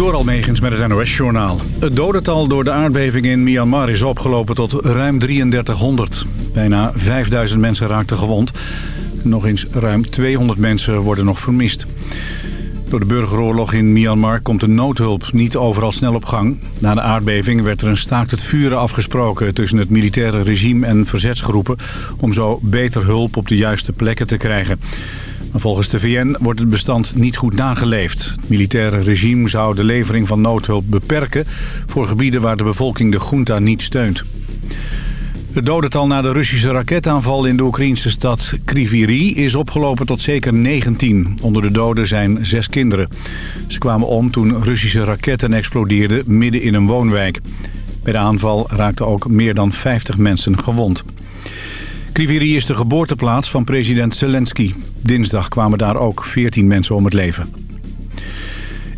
Door Almegens met het NOS-journaal. Het dodental door de aardbeving in Myanmar is opgelopen tot ruim 3300. Bijna 5000 mensen raakten gewond. Nog eens ruim 200 mensen worden nog vermist. Door de burgeroorlog in Myanmar komt de noodhulp niet overal snel op gang. Na de aardbeving werd er een staakt het vuren afgesproken tussen het militaire regime en verzetsgroepen... om zo beter hulp op de juiste plekken te krijgen. Volgens de VN wordt het bestand niet goed nageleefd. Het militaire regime zou de levering van noodhulp beperken... voor gebieden waar de bevolking de junta niet steunt. Het dodental na de Russische raketaanval in de Oekraïnse stad Kriviri is opgelopen tot zeker 19. Onder de doden zijn zes kinderen. Ze kwamen om toen Russische raketten explodeerden midden in een woonwijk. Bij de aanval raakten ook meer dan 50 mensen gewond. Kriviri is de geboorteplaats van president Zelensky. Dinsdag kwamen daar ook 14 mensen om het leven.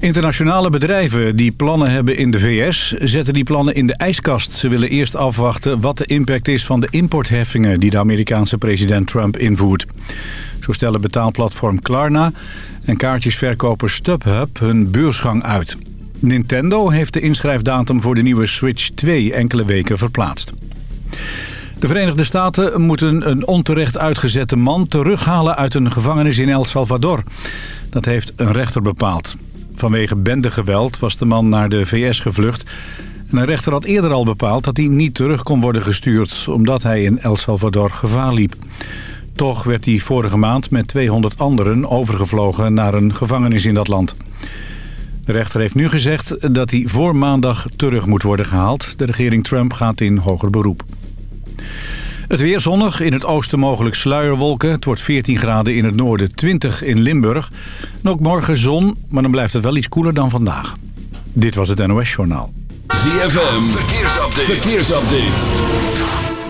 Internationale bedrijven die plannen hebben in de VS... zetten die plannen in de ijskast. Ze willen eerst afwachten wat de impact is van de importheffingen... die de Amerikaanse president Trump invoert. Zo stellen betaalplatform Klarna en kaartjesverkoper StubHub hun beursgang uit. Nintendo heeft de inschrijfdatum voor de nieuwe Switch 2 enkele weken verplaatst. De Verenigde Staten moeten een onterecht uitgezette man terughalen uit een gevangenis in El Salvador. Dat heeft een rechter bepaald. Vanwege bendegeweld was de man naar de VS gevlucht. En een rechter had eerder al bepaald dat hij niet terug kon worden gestuurd... omdat hij in El Salvador gevaar liep. Toch werd hij vorige maand met 200 anderen overgevlogen naar een gevangenis in dat land. De rechter heeft nu gezegd dat hij voor maandag terug moet worden gehaald. De regering Trump gaat in hoger beroep. Het weer zonnig, in het oosten mogelijk sluierwolken. Het wordt 14 graden in het noorden, 20 in Limburg. En ook morgen zon, maar dan blijft het wel iets koeler dan vandaag. Dit was het NOS Journaal. ZFM, verkeersupdate. verkeersupdate.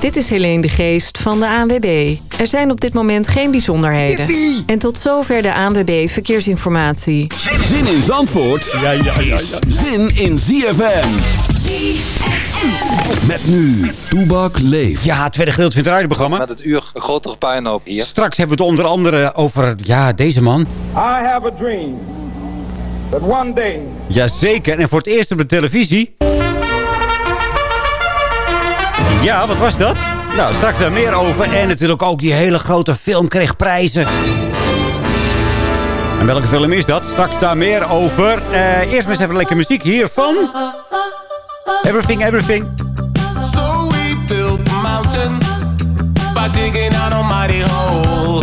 Dit is Helene de Geest van de ANWB. Er zijn op dit moment geen bijzonderheden. En tot zover de ANWB Verkeersinformatie. Zin in Zandvoort ja, ja, ja, ja. zin in ZFM. Met nu, Toebak leeft. Ja, het tweede gedeelte van het radioprogramma. Met het uur grotere puinhoop hier. Straks hebben we het onder andere over, ja, deze man. I have a dream that one day... Jazeker, en voor het eerst op de televisie... Ja, wat was dat? Nou, straks daar meer over. En natuurlijk ook die hele grote film kreeg prijzen. En welke film is dat? Straks daar meer over. Uh, eerst maar eens even lekker muziek hier van... Everything, everything. So we built mountain by digging out a hole.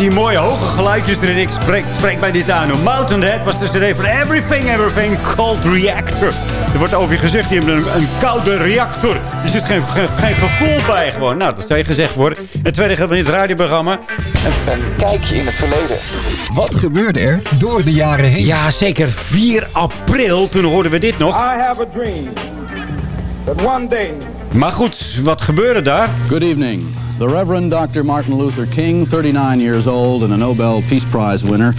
Die mooie hoge geluidjes erin. Ik spreek, spreek mij dit aan. Mountainhead was de cd van Everything Everything Cold Reactor. Er wordt over je gezegd, die hebben een, een koude reactor. Er zit geen, geen, geen gevoel bij gewoon. Nou, dat zou je gezegd worden. Het tweede gaat van dit radioprogramma. Een kijkje in het verleden. Wat gebeurde er door de jaren heen? Ja, zeker 4 april. Toen hoorden we dit nog. I have a dream that one day Maar goed, wat gebeurde daar? Good evening. The Reverend Dr. Martin Luther King, 39 years old and a Nobel Peace Prize winner,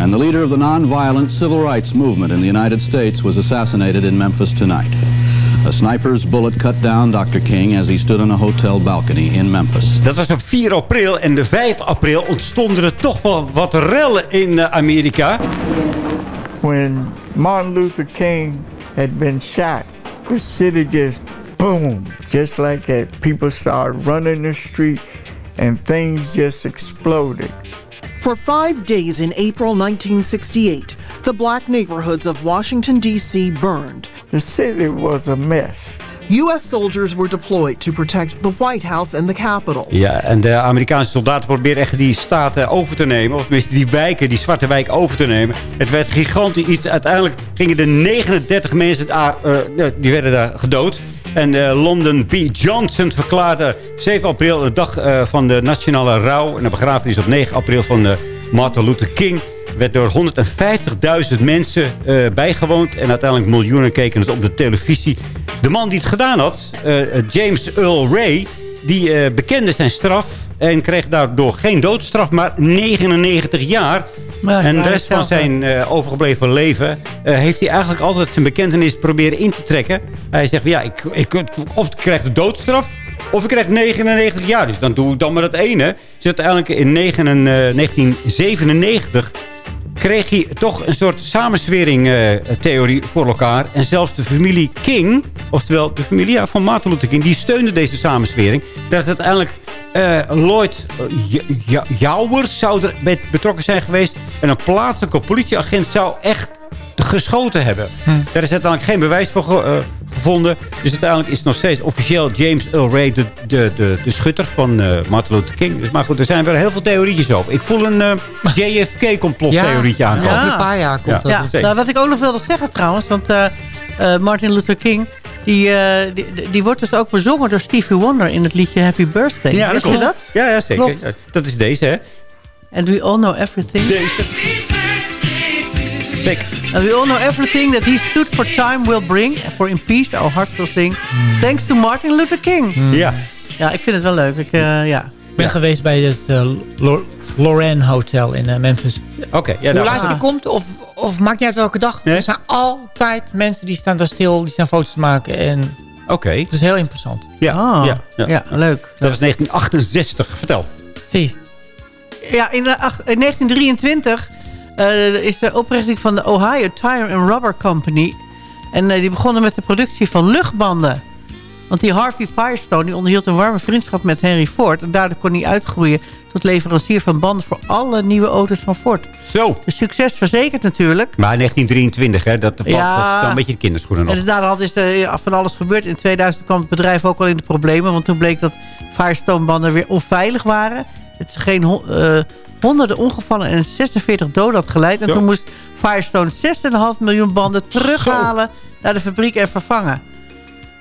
and the leader of the nonviolent civil rights movement in the United States, was assassinated in Memphis tonight. A sniper's bullet cut down Dr. King as he stood on a hotel balcony in Memphis. Dat was op 4 april en de 5 april ontstonden er toch wel wat rellen in eh, Amerika. when Martin Luther King had been shot, the city just boom, just like that. People started running the street and things just exploded. For five days in April 1968, the black neighborhoods of Washington, D.C. burned. The city was a mess. U.S. soldiers were deployed to protect the White House and the Capitol. Ja, en de Amerikaanse soldaten probeerden echt die staten over te nemen. Of tenminste die wijken, die zwarte wijk over te nemen. Het werd gigantisch iets. Uiteindelijk gingen er 39 mensen, daar, eh, die werden daar gedood. En eh, London B. Johnson verklaarde 7 april de dag eh, van de nationale rouw. En de begrafenis op 9 april van eh, Martin Luther King werd door 150.000 mensen bijgewoond. En uiteindelijk miljoenen keken het op de televisie. De man die het gedaan had, James Earl Ray... die bekende zijn straf en kreeg daardoor geen doodstraf... maar 99 jaar. Maar, en de rest van zijn eh, overgebleven leven... eh, heeft hij eigenlijk altijd zijn bekentenis proberen in te trekken. Hij zegt, ja, ik, ik, of ik krijg de doodstraf... Of ik krijg 99 jaar. Dus dan doe ik dan maar dat ene. Dus uiteindelijk in 9, eh, 1997 kreeg hij toch een soort samenswering-theorie voor elkaar. En zelfs de familie King, oftewel de familie ja, van Martin Luther King... die steunde deze samenswering. Dat uiteindelijk eh, Lloyd uh, Jouwers zou er betrokken zijn geweest. En een plaatselijke politieagent zou echt geschoten hebben. Daar is uiteindelijk geen bewijs voor ge- eh, gevonden. Dus uiteindelijk is het nog steeds officieel James Earl Ray de, de, de, de schutter van eh, Martin Luther King. Dus, maar goed, er zijn weer heel veel theorieën over. Ik voel een eh, JFK-complottheorietje aankomen. Over een paar jaar komt Ja. dat. Ja. Ja. Nou, wat ik ook nog wilde zeggen trouwens, want eh, eh, Martin Luther King... Die, eh, die, die wordt dus ook bezongen door Stevie Wonder in het liedje Happy Birthday. Ja, dat Wist je klopt. dat? Ja, ja zeker. Klopt. Ja, Dat is deze, hè? And we all know everything. Zeker. And we all know everything that he stood for time will bring. For in peace our hearts will sing. Thanks to Martin Luther King. Ja. Ja, ik vind het wel leuk. Ik, eh, ja. Ik ben geweest bij het uh, Lorraine Hotel in uh, Memphis. Oké. ja, Hoe laat je er komt, of, of maakt niet uit welke dag. Nee? Er zijn altijd mensen die staan daar stil, die staan foto's te maken. En Oké. het is heel interessant. Ja, Ah, ja, ja. ja, leuk. Dat was 1968. Vertel. Zie. Ja, in, de ach- in 1923 eh, is de oprichting van de Ohio Tire and Rubber Company. En eh, die begonnen met de productie van luchtbanden. Want die Harvey Firestone die onderhield een warme vriendschap met Henry Ford. En daardoor kon hij uitgroeien tot leverancier van banden voor alle nieuwe auto's van Ford. Zo. Dus succes verzekerd natuurlijk. Maar 1923, hè? Dat, valt- Ja. is dan een beetje kinderschoenen nog. En naderhand is er ja, van alles gebeurd. In 2000 kwam het bedrijf ook al in de problemen. Want toen bleek dat Firestone-banden weer onveilig waren. Het geen hon- eh, honderden ongevallen en 46 doden had geleid. En toen moest Firestone 6,5 miljoen banden terughalen naar de fabriek en vervangen.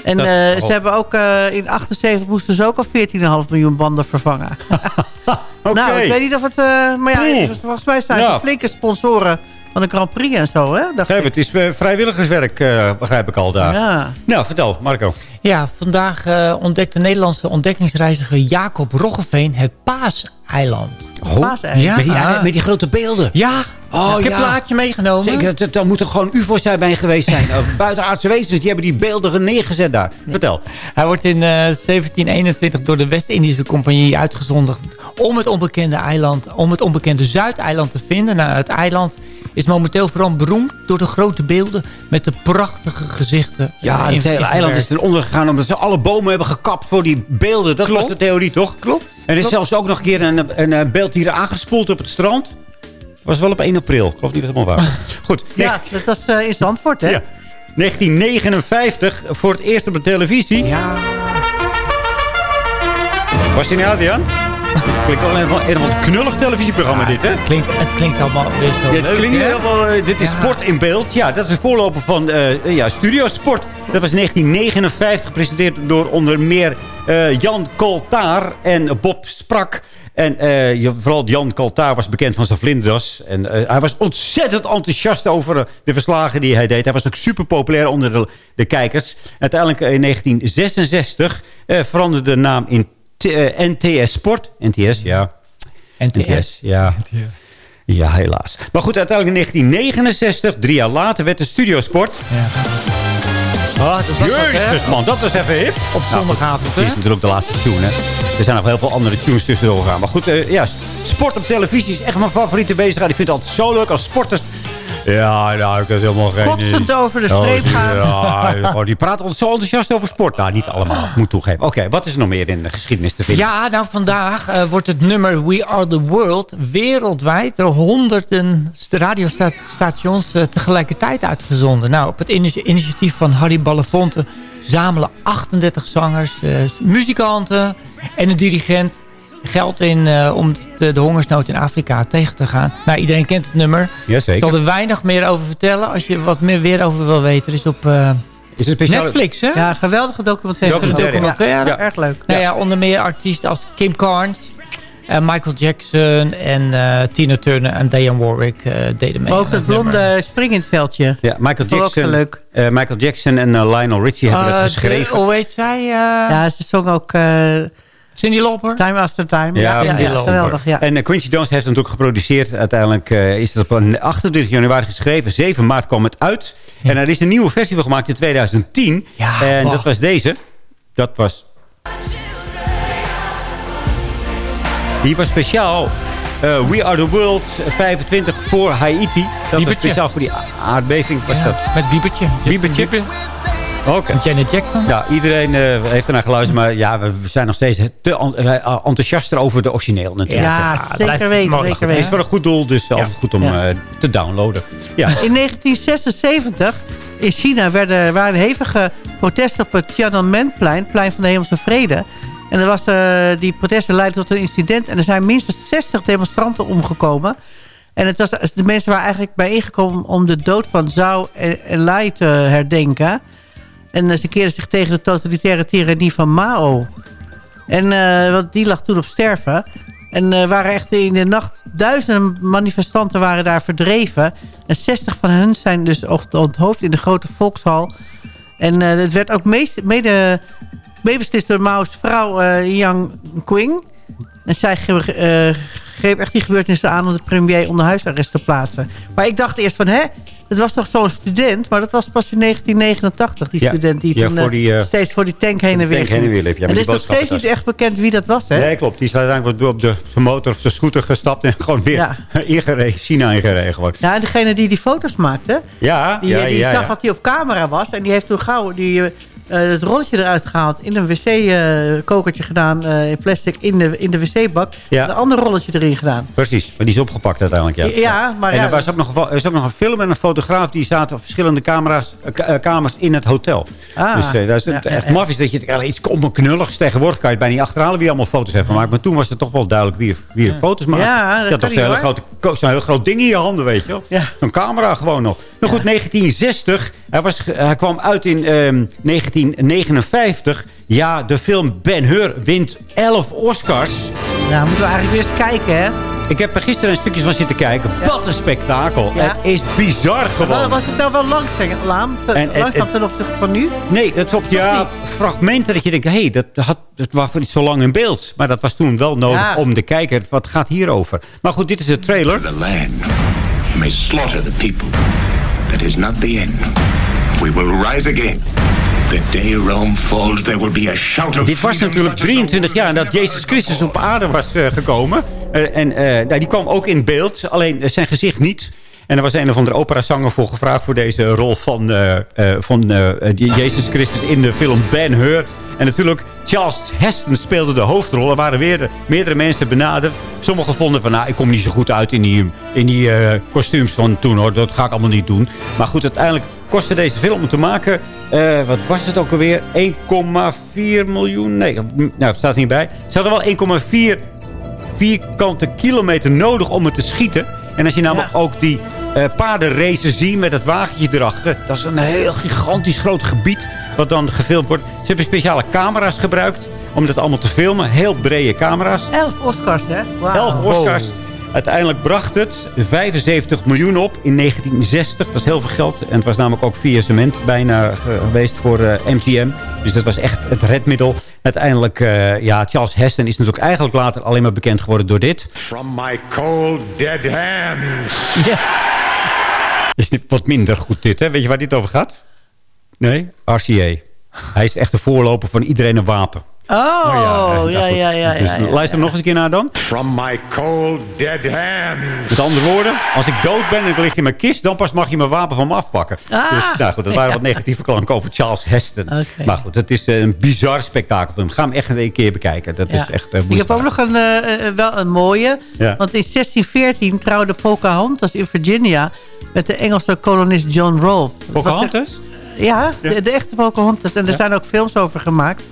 En Dat- eh, oh. ze hebben ook eh, in 78 moesten ze ook al 14,5 miljoen banden vervangen. Oké. Nou, ik weet niet of het... eh, maar ja, Oeh. volgens mij zijn Ja. ze flinke sponsoren van de Grand Prix en zo. Hè? Dacht ik. het is vrijwilligerswerk, eh, begrijp ik al daar. Ja. Nou, vertel, Marco. Ja, vandaag ontdekte de Nederlandse ontdekkingsreiziger Jacob Roggeveen het Paaseiland. Paaseiland. Ja. Met, die, Ah. met die grote beelden. Ja, Oh, ik heb een plaatje meegenomen. Zeker, dat, dat, moeten gewoon ufo's zijn bij geweest zijn. Of buitenaardse wezens, die hebben die beelden neergezet daar. Vertel. Hij wordt in eh, 1721 door de West-Indische Compagnie uitgezonden om het onbekende eiland, om het onbekende Zuideiland te vinden. Nou, het eiland is momenteel vooral beroemd door de grote beelden met de prachtige gezichten. Ja, het hele eiland is verwerkt. ten onder gegaan omdat ze alle bomen hebben gekapt voor die beelden. Dat was de theorie, toch? Klopt. En er is zelfs ook nog een keer een, een, beeld hier aangespoeld op het strand. Was wel op 1 april. Ik geloof niet dat het helemaal waar was. Goed. Ja, dat was eh, in Zandvoort, hè? Ja. 1959, voor het eerst op de televisie. Ja, Was je niet Adriaan? Klinkt wel een, een wat knullig televisieprogramma dit, hè? Het klinkt, het klinkt allemaal weer zo Ja, leuk, het klinkt helemaal, eh, dit is sport in beeld. Ja, dat is de voorloper van eh, ja, Studio Sport. Dat was 1959, gepresenteerd door onder meer eh, Jan Koltaar en Bob Sprak. En vooral Jan Koltaar was bekend van zijn vlinders. En hij was ontzettend enthousiast over de verslagen die hij deed. Hij was ook super populair onder de, de kijkers. Uiteindelijk in 1966 eh, veranderde de naam in NTS Sport. NTS, ja. NTS. ja. Ja, helaas. Maar goed, uiteindelijk in 1969, drie jaar later, werd de Studiosport. Ah, dat was? Jezus, man, dat was even hip. Op zondagavond, Dit hè? is natuurlijk ook de laatste tune, hè. Er zijn nog heel veel andere tunes tussendoor gegaan. Maar goed, eh, ja, sport op televisie is echt mijn favoriete bezigheid. Ik vind het altijd zo leuk als sporters... Ja, nou, ik heb helemaal geen... Kotsend over de Oh, streep gaan. Ja, gewoon, die praten altijd zo enthousiast over sport. Nou, niet allemaal, ik moet toegeven. Oké, wat is er nog meer in de geschiedenis te vinden? Ja, nou vandaag eh, wordt het nummer We Are The World wereldwijd door honderden st- radiostations eh, tegelijkertijd uitgezonden. Nou, op het ini- initiatief van Harry Belafonte zamelen 38 zangers, eh, muzikanten en een dirigent geld in eh, om de, de hongersnood in Afrika tegen te gaan. Nou, iedereen kent het nummer. Jazeker. Ik zal er weinig meer over vertellen. Als je wat meer weer over wil weten, is op eh, Is het speciaal... Netflix, hè? Ja, geweldige documentaire. Documentaire. Documentaire. Ja. Erg leuk. Nou ja, onder meer artiesten als Kim Carnes, eh, Michael Jackson en eh, Tina Turner en Diane Warwick eh, deden mee. Maar ook dat het blonde spring in het veldje. Ja, Michael Jackson, zo leuk. Michael Jackson en Lionel Richie hebben het geschreven. Hoe heet zij? eh, Ja, ze zong ook eh, Cindy Lauper? Time After Time. Ja, ja, Cindy ja, Lauper. geweldig. Ja. En eh, Quincy Jones heeft het natuurlijk geproduceerd. Uiteindelijk eh, is het op een 28 januari geschreven. 7 maart kwam het uit. En er is een nieuwe versie van gemaakt in 2010. Ja, en wow. dat was deze. Dat was... Die was speciaal. eh, We Are The World 25 voor Haiti. Dat was speciaal voor die aardbeving. Was Ja, dat? Met Biebertje. Biebertje? Oké. En Janet Jackson. Ja, iedereen eh, heeft ernaar geluisterd. Maar ja, we zijn nog steeds te en- eh, enthousiaster over de origineel natuurlijk. Ja, Ja, zeker weten. Zeker Het is weten. voor een goed doel, dus altijd goed om Ja. eh, te downloaden. Ja. In 1976 in China werden, waren hevige protesten op het Tiananmenplein, plein van de Hemelse Vrede. En er was, eh, die protesten leidden tot een incident en er zijn minstens 60 demonstranten omgekomen. En het was, de mensen waren eigenlijk bijeengekomen om de dood van Zhao Enlai te herdenken. En eh, ze keerden zich tegen de totalitaire tirannie van Mao. En eh, want die lag toen op sterven. En er waren echt in de nacht duizenden manifestanten waren daar verdreven. En 60 van hen zijn dus onthoofd in de grote volkshal. En eh, het werd ook mede meebeslist door Mao's vrouw eh, Yang Qing. En zij eh, greep echt die gebeurtenissen aan om de premier onder huisarrest te plaatsen. Maar ik dacht eerst van, hè, het was toch zo'n student? Maar dat was pas in 1989, die Ja. student die Ja, toen voor eh, die, eh, steeds voor die tank heen en weer tank heen en weer liep, ja, en met het is nog steeds niet echt bekend wie dat was, hè? Nee, klopt. Die is uiteindelijk op de, motor of zijn scooter gestapt en gewoon weer ingereden, China ingereden gewoon. Ja, en degene die die foto's maakte, Ja, die, ja, die zag dat hij op camera was. En die heeft toen gauw die, eh, het rolletje eruit gehaald. In een wc-kokertje gedaan, eh, in plastic, in de, in de wc-bak. Ja. Een ander rolletje erin gedaan. Precies, maar die is opgepakt uiteindelijk, ja. Ja, maar en ja, er was ook nog, een- er is ook nog een film en een fotograaf... die zaten op verschillende camera's, eh, ka- eh, kamers in het hotel. Ah, dus eh, dat is het ja, echt ja, ja. maf is dat je iets knulligs tegenwoordig kan je bijna niet achterhalen... wie allemaal foto's heeft gemaakt. Maar toen was het toch wel duidelijk wie, wie foto's maakte. Ja, dat hele grote, ko- zo'n heel groot ding in je handen, weet je wel. Ja. Een camera gewoon nog. Nou goed, 1960. Hij, was, hij kwam uit in ehm, 1959. Ja, de film Ben Hur wint 11 Oscars. Nou, moeten we eigenlijk weer eens kijken, hè? Ik heb er gisteren een stukje van zitten kijken. Wat een spektakel. Ja. Het is bizar gewoon. was het nou wel langzaam, laam, te- En- en- langzaam ten opzichte van nu? Nee, dat klopt. Ja, fragmenten dat je denkt... hé, hey, dat, had, dat was voor niet zo lang in beeld. Maar dat was toen wel nodig Ja. om te kijken. Wat gaat hierover? Maar goed, dit is de trailer. The land. You may slaughter the people. That is not the end. We will rise again. The day Rome falls, there will be a shout of Dit was natuurlijk such as no 23 jaar nadat Jezus Christus op aarde was eh, gekomen. Eh, en eh, nou, die kwam ook in beeld, alleen zijn gezicht niet. En er was een of andere operazanger voor gevraagd... voor deze rol van, eh, eh, van die Jezus Christus in de film Ben Hur. En natuurlijk, Charles Heston speelde de hoofdrol. Er waren weer meerdere mensen benaderd. Sommigen vonden van, nou, ik kom niet zo goed uit in die, in die kostuums van toen, hoor. Dat ga ik allemaal niet doen. Maar goed, uiteindelijk kostte deze film om te maken... wat was het ook alweer? 1,4 miljoen? Nee, nou, het staat er niet bij. Staat er wel 1,4 vierkante kilometer nodig om het te schieten. En als je namelijk ook die eh paardenraces ziet met het wagentje erachter. Dat is een heel gigantisch groot gebied wat dan gefilmd wordt. Ze hebben speciale camera's gebruikt om dat allemaal te filmen. Heel brede camera's. Elf Oscars, hè? Wauw. 11 Oscars. Uiteindelijk bracht het 75 miljoen op in 1960. Dat is heel veel geld. En het was namelijk ook faillissement bijna ge- geweest voor eh, MGM. Dus dat was echt het redmiddel. Uiteindelijk, eh, ja, Charles Heston is natuurlijk eigenlijk later alleen maar bekend geworden door dit. From my cold, dead hands. Is dit wat minder goed dit, hè? Weet je waar dit over gaat? Nee? RCA. Hij is echt de voorloper van iedereen een wapen. Oh, nou ja, goed. ja, ja. Dus ja, ja. luister nog eens een keer naar dan. From my cold, dead hands. Met andere woorden, als ik dood ben en ik lig in mijn kist... dan pas mag je mijn wapen van me afpakken. Ah. dus, nou goed, dat waren wat negatieve klanken over Charles Heston. Oké. Maar goed, het is eh, een bizar spektakelfilm. Ga hem echt een keer bekijken. Dat Ja. is echt uh, Ik heb ook nog een, eh, eh, wel een mooie. Ja. Want in 1614 trouwde Pocahontas in Virginia... met de Engelse kolonist John Rolfe. Pocahontas? Ja, De, de echte Pocahontas. En er zijn ook films over gemaakt.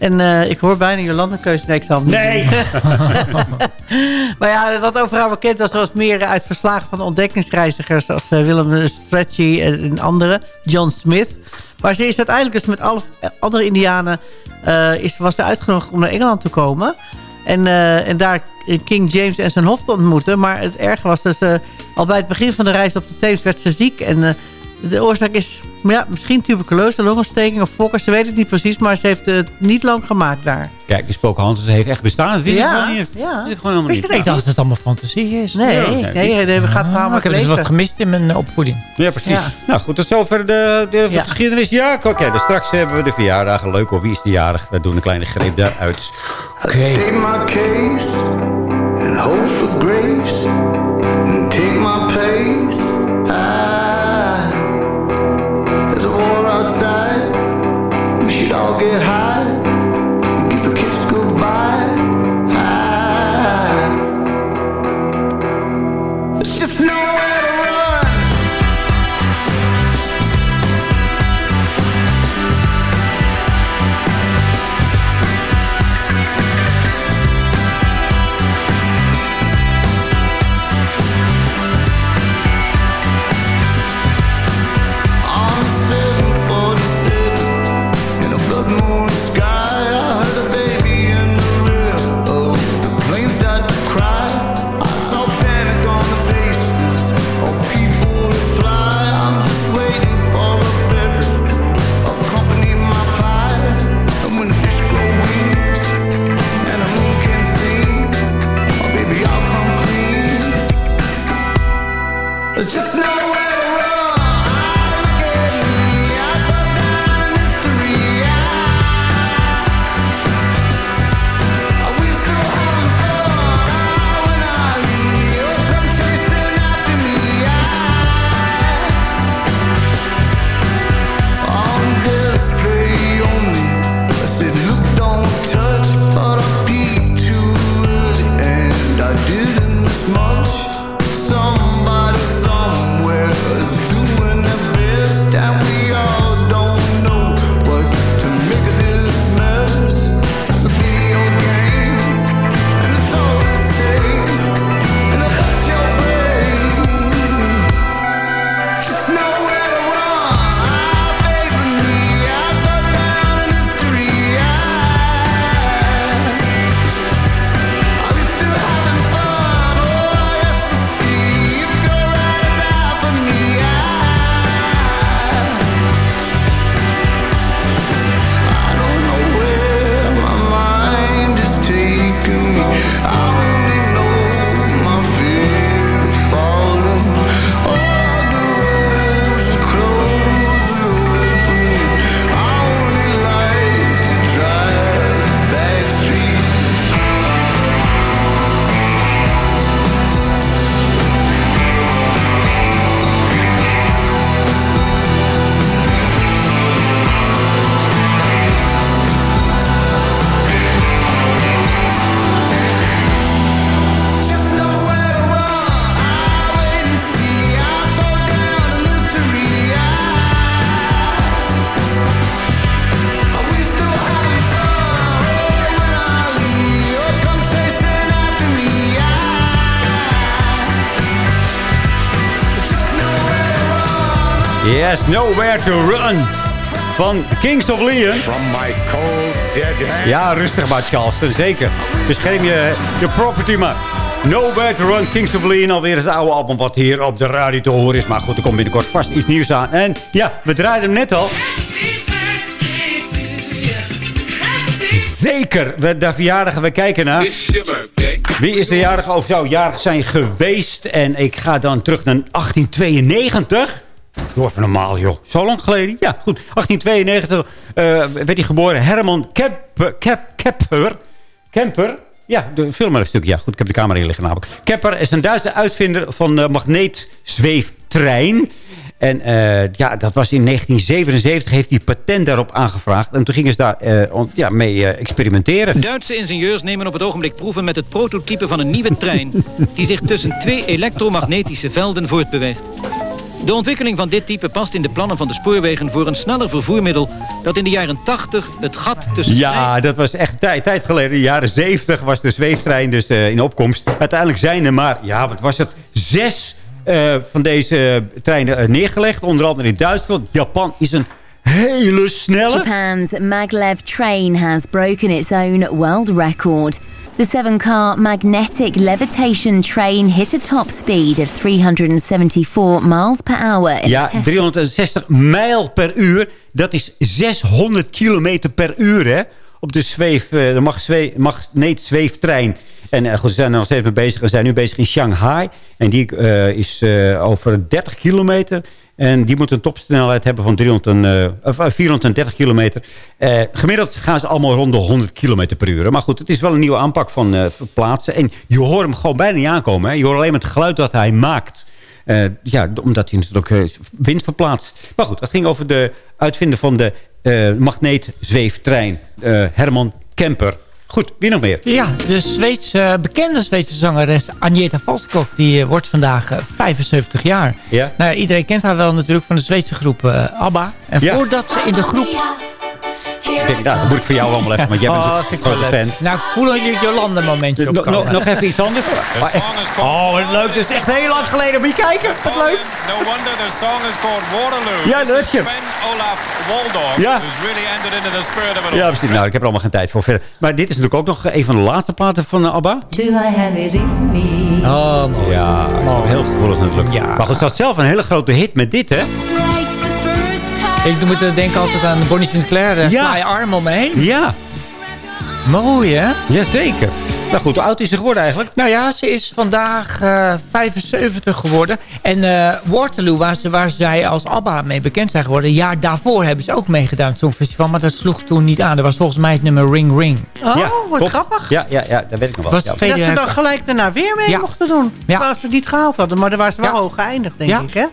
En eh, ik hoor bijna Jolanda Keus. Zal hem niet Nee! maar ja, wat over haar bekend was... was meer uit verslagen van ontdekkingsreizigers... als eh, Willem Stretchy en, en anderen. John Smith. Maar ze is uiteindelijk dus met alle andere indianen... eh, is, was ze uitgenodigd om naar Engeland te komen... En, eh, en daar King James en zijn hof te ontmoeten. Maar het erge was dat ze al bij het begin van de reis op de Theems werd ze ziek. En eh, de oorzaak is ja, misschien tuberculose, longontsteking of fokker. Ze weet het niet precies, maar ze heeft het niet lang gemaakt daar. Kijk, die Pocahontas heeft echt bestaan. Dat wist ik Ja, gewoon niet. ja. Ik gewoon helemaal niet. Ik dacht dat het allemaal fantasie is. Nee, Ja. nee, nee, nee, we gaan het verhaal Ah, maar ik heb dus wat gemist in mijn eh, opvoeding. Ja, precies. Ja. Nou goed, tot zover de, de Ja. geschiedenis. Ja, oké. dus straks hebben we de verjaardagen. Leuk hoor, wie is de jarig? We doen een kleine greep daaruit. Oké. State Yes, Nowhere to Run. Van Kings of Leon. From my cold dead hand. Ja, rustig maar, Charleston. Zeker. Bescherm je, je property maar. Nowhere to Run, Kings of Leon. Alweer het oude album wat hier op de radio te horen is. Maar goed, er komt binnenkort vast iets nieuws aan. En ja, we draaiden hem net al. Zeker. We, de verjaardagen, we kijken naar... Wie is de jarige of zou jarig zijn geweest? En ik ga dan terug naar 1892. Doe even normaal, joh. Zo lang geleden? Ja, goed. 1892 eh, werd hij geboren. Herman Kemper. Kep, Kepper. Kemper. Ja, de film een stuk. Ja, goed. Ik heb de camera hier liggen namelijk. Kepper is een Duitse uitvinder van de magneetzweeftrein. En eh, ja, dat was in 1977. Heeft hij patent daarop aangevraagd. En toen gingen ze daar eh, ja, mee eh, experimenteren. Duitse ingenieurs nemen op het ogenblik proeven met het prototype van een nieuwe trein... die zich tussen twee elektromagnetische velden voortbeweegt. De ontwikkeling van dit type past in de plannen van de spoorwegen... voor een sneller vervoermiddel dat in de jaren 80 het gat tussen... Ja, dat was echt tijd, tijd geleden. In de jaren 70 was de zweeftrein dus eh, in opkomst. Uiteindelijk zijn er maar, ja, wat was het? Zes eh, van deze treinen eh, neergelegd. Onder andere in Duitsland. Japan is een hele snelle. Japan's maglev train has broken its own world record. The seven car magnetic levitation train hit a top speed of 374 miles per hour in a Ja, test 360 mijl per uur. Dat is 600 kilometer per uur, hè? Op de, zweef, eh, de mag zwee, magneetzweeftrein. En eh, goed, ze zijn nog steeds mee bezig. We zijn nu bezig in Shanghai. En die eh, is eh, over 30 kilometer. En die moet een topsnelheid hebben van 300, en, eh, of, eh, 430 kilometer. Eh, gemiddeld gaan ze allemaal rond de 100 kilometer per uur. Maar goed, het is wel een nieuwe aanpak van eh, verplaatsen. En je hoort hem gewoon bijna niet aankomen. Hè? Je hoort alleen maar het geluid dat hij maakt. Ja, omdat hij natuurlijk wind verplaatst. Maar goed, het ging over de uitvinden van de magneetzweeftrein. Herman Kemper. Goed, wie nog meer? Ja, de Zweedse, bekende Zweedse zangeres Agneta Falskog... die eh, wordt vandaag eh, 75 jaar. Ja. Nou, iedereen kent haar wel natuurlijk van de Zweedse groep eh, ABBA. En Ja. voordat ze in de groep... Ik denk, nou, dat moet ik voor jou allemaal even, want jij bent Oh, een grote fan. Nou, ik voel een Jolanda momentje Nog- opkomen. nog- nog even iets anders? Maar echt- Oh, leuk. Dat is echt heel lang geleden. Moet je kijken. Wat leuk. No wonder the song is called Waterloo. Ja, dat je. Sven Olaf Waldorf. Ja. Who's really entered into the spirit of it Ja, precies. Nou, ik heb er allemaal geen tijd voor verder. Maar dit is natuurlijk ook nog een van de laatste platen van eh, ABBA. Do I have it in me? Oh, mooi. Ja, heel gevoelig natuurlijk. Maar goed, ze had zelf een hele grote hit met dit, hè? Ik moet eh, denken altijd aan Bonnie Sinclair. eh, Ja. Arm om me heen. Ja. Mooi, hè? Jazeker. Nou goed, hoe oud is ze geworden eigenlijk? Nou ja, ze is vandaag eh, 75 geworden. En eh, Waterloo, waar, ze, waar zij als ABBA mee bekend zijn geworden... een jaar daarvoor hebben ze ook meegedaan aan het Songfestival. Maar dat sloeg toen niet aan. Dat was volgens mij het nummer Ring Ring. Oh, ja, wat grappig. Ja, ja, ja, dat weet ik nog wel. Was Ja. twee- Dat ze dan gelijk daarna weer mee Ja. mochten doen. Ja. Terwijl ze het niet gehaald hadden. Maar daar waren ze wel Ja. hoog geëindigd, denk Ja. ik. Hè?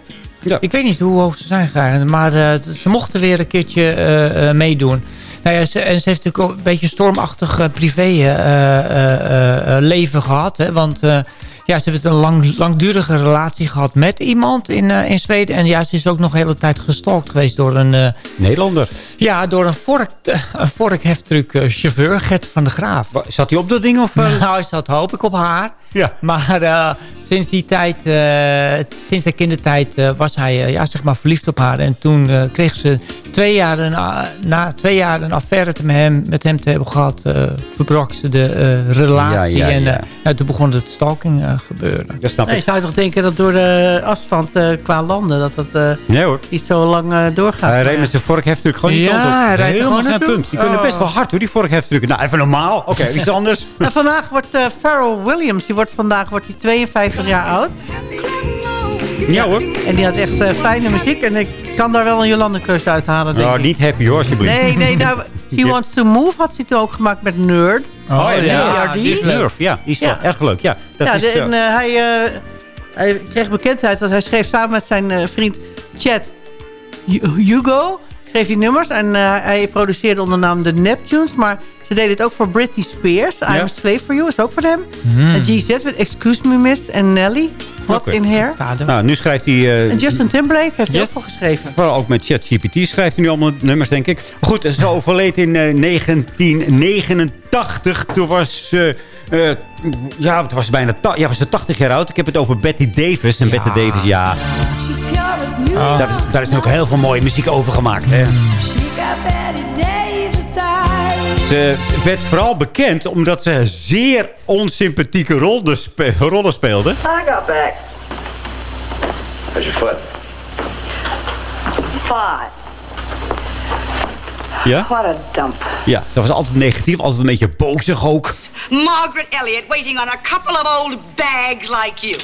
Ja. Ik weet niet hoe hoog ze zijn gegaan. Maar eh, ze mochten weer een keertje eh, eh, meedoen. Nou ja, ze, en ze heeft natuurlijk ook een beetje een stormachtig privé leven gehad. Hè? Want ja, ze heeft een lang, langdurige relatie gehad met iemand in, eh, in Zweden. En ja, ze is ook nog de hele tijd gestalkt geweest door een... eh, Nederlander. ja, door een, vork, een vorkheftruck eh, chauffeur, Gert van de Graaf. Zat hij op dat ding? Of, eh? Nou, hij zat hoop ik op haar. Ja. Maar eh, sinds die tijd, eh, sinds de kindertijd, eh, was hij eh, ja, zeg maar verliefd op haar. En toen eh, kreeg ze twee jaar een, na twee jaar een affaire te met hem, met hem te hebben gehad, eh, verbrak ze de eh, relatie. Ja, ja, en ja. eh, nou, toen begon het stalking eh, gebeuren. Dat snap Nee, je ik. zou toch denken dat door de afstand eh, qua landen... dat het eh, Nee hoor. niet zo lang eh, doorgaat. Hij reed met zijn vorkheft natuurlijk gewoon die Ja, kant op. hij rijdt er Helemaal geen punt. Die kunnen Oh. best wel hard hoor, die vorkheftrucken. Nou, even normaal. Oké, iets anders. En vandaag wordt eh Pharrell Williams, die wordt vandaag wordt hij 52 jaar oud. Ja hoor. En die had echt eh, fijne muziek. En ik kan daar wel een Jolande-cursus uithalen, denk Nou, ik. niet happy hoor, alsjeblieft. Nee, nee, nou, She. Wants to Move had ze toen ook gemaakt met Nerd. Oh, ja, ja, ja, die? die is Nerf. Ja, die is wel erg leuk. Ja, dat ja, is, en eh, hij, eh, hij kreeg bekendheid dat hij schreef samen met zijn vriend Chad Hu- Hugo. Schreef hij nummers en hij produceerde onder de naam de Neptunes. Maar ze deden het ook voor Britney Spears. I'm Ja. a Slave for You is ook voor hem. Hmm. En GZ met Excuse Me Miss en Nelly. Hot Oké. in Hair. nou, nu schrijft hij... eh, En Justin Timberlake heeft hij Yes. ook voor geschreven. Vooral ook met ChatGPT schrijft hij nu allemaal nummers, denk ik. Maar goed, ze overleed in eh, 1989. Toen was... eh, eh, ja, het was bijna ja, was ze 80 jaar oud. Ik heb het over Betty Davis. En Betty Davis, ja. Daar, is- daar is ook heel veel mooie muziek over gemaakt. Hè? Ze werd vooral bekend omdat ze zeer onsympathieke rollen, spe- rollen speelde. I got back. How's your foot? Fine. Ja? What a dump. Ja, ze was altijd negatief, altijd een beetje bozig ook. Margaret Elliott waiting on a couple of old bags like you.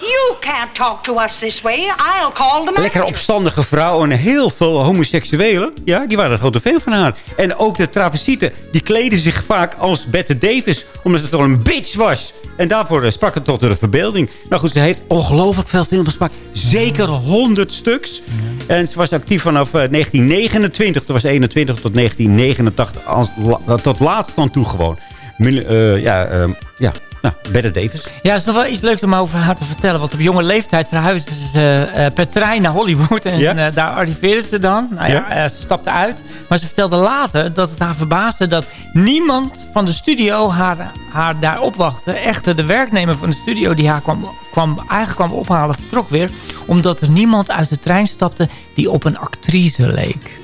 You can't talk to us this way. I'll call the Lekker opstandige vrouw en heel veel homoseksuelen. Ja, die waren er grote veel van haar. En ook de travestieten, die kleden zich vaak als Bette Davis. Omdat ze toch een bitch was. En daarvoor eh, sprak het tot de verbeelding. Nou goed, ze heeft ongelooflijk veel films gemaakt. Zeker 100 stuks. En ze was actief vanaf eh, 1929. Toen was ze 21 tot 1989. Als, la- tot laatst van toe gewoon. Mil- eh, ja, eh, ja. Nou, Bette Davis. Ja, het is nog wel iets leuks om over haar te vertellen. Want op jonge leeftijd verhuisde ze eh, per trein naar Hollywood. En Ja? eh, daar arriveerde ze dan. Nou ja, Ja? eh, ze stapte uit. Maar ze vertelde later dat het haar verbaasde... dat niemand van de studio haar, haar daar opwachtte. Echter, de werknemer van de studio die haar kwam, kwam, eigenlijk kwam ophalen... vertrok weer. Omdat er niemand uit de trein stapte die op een actrice leek.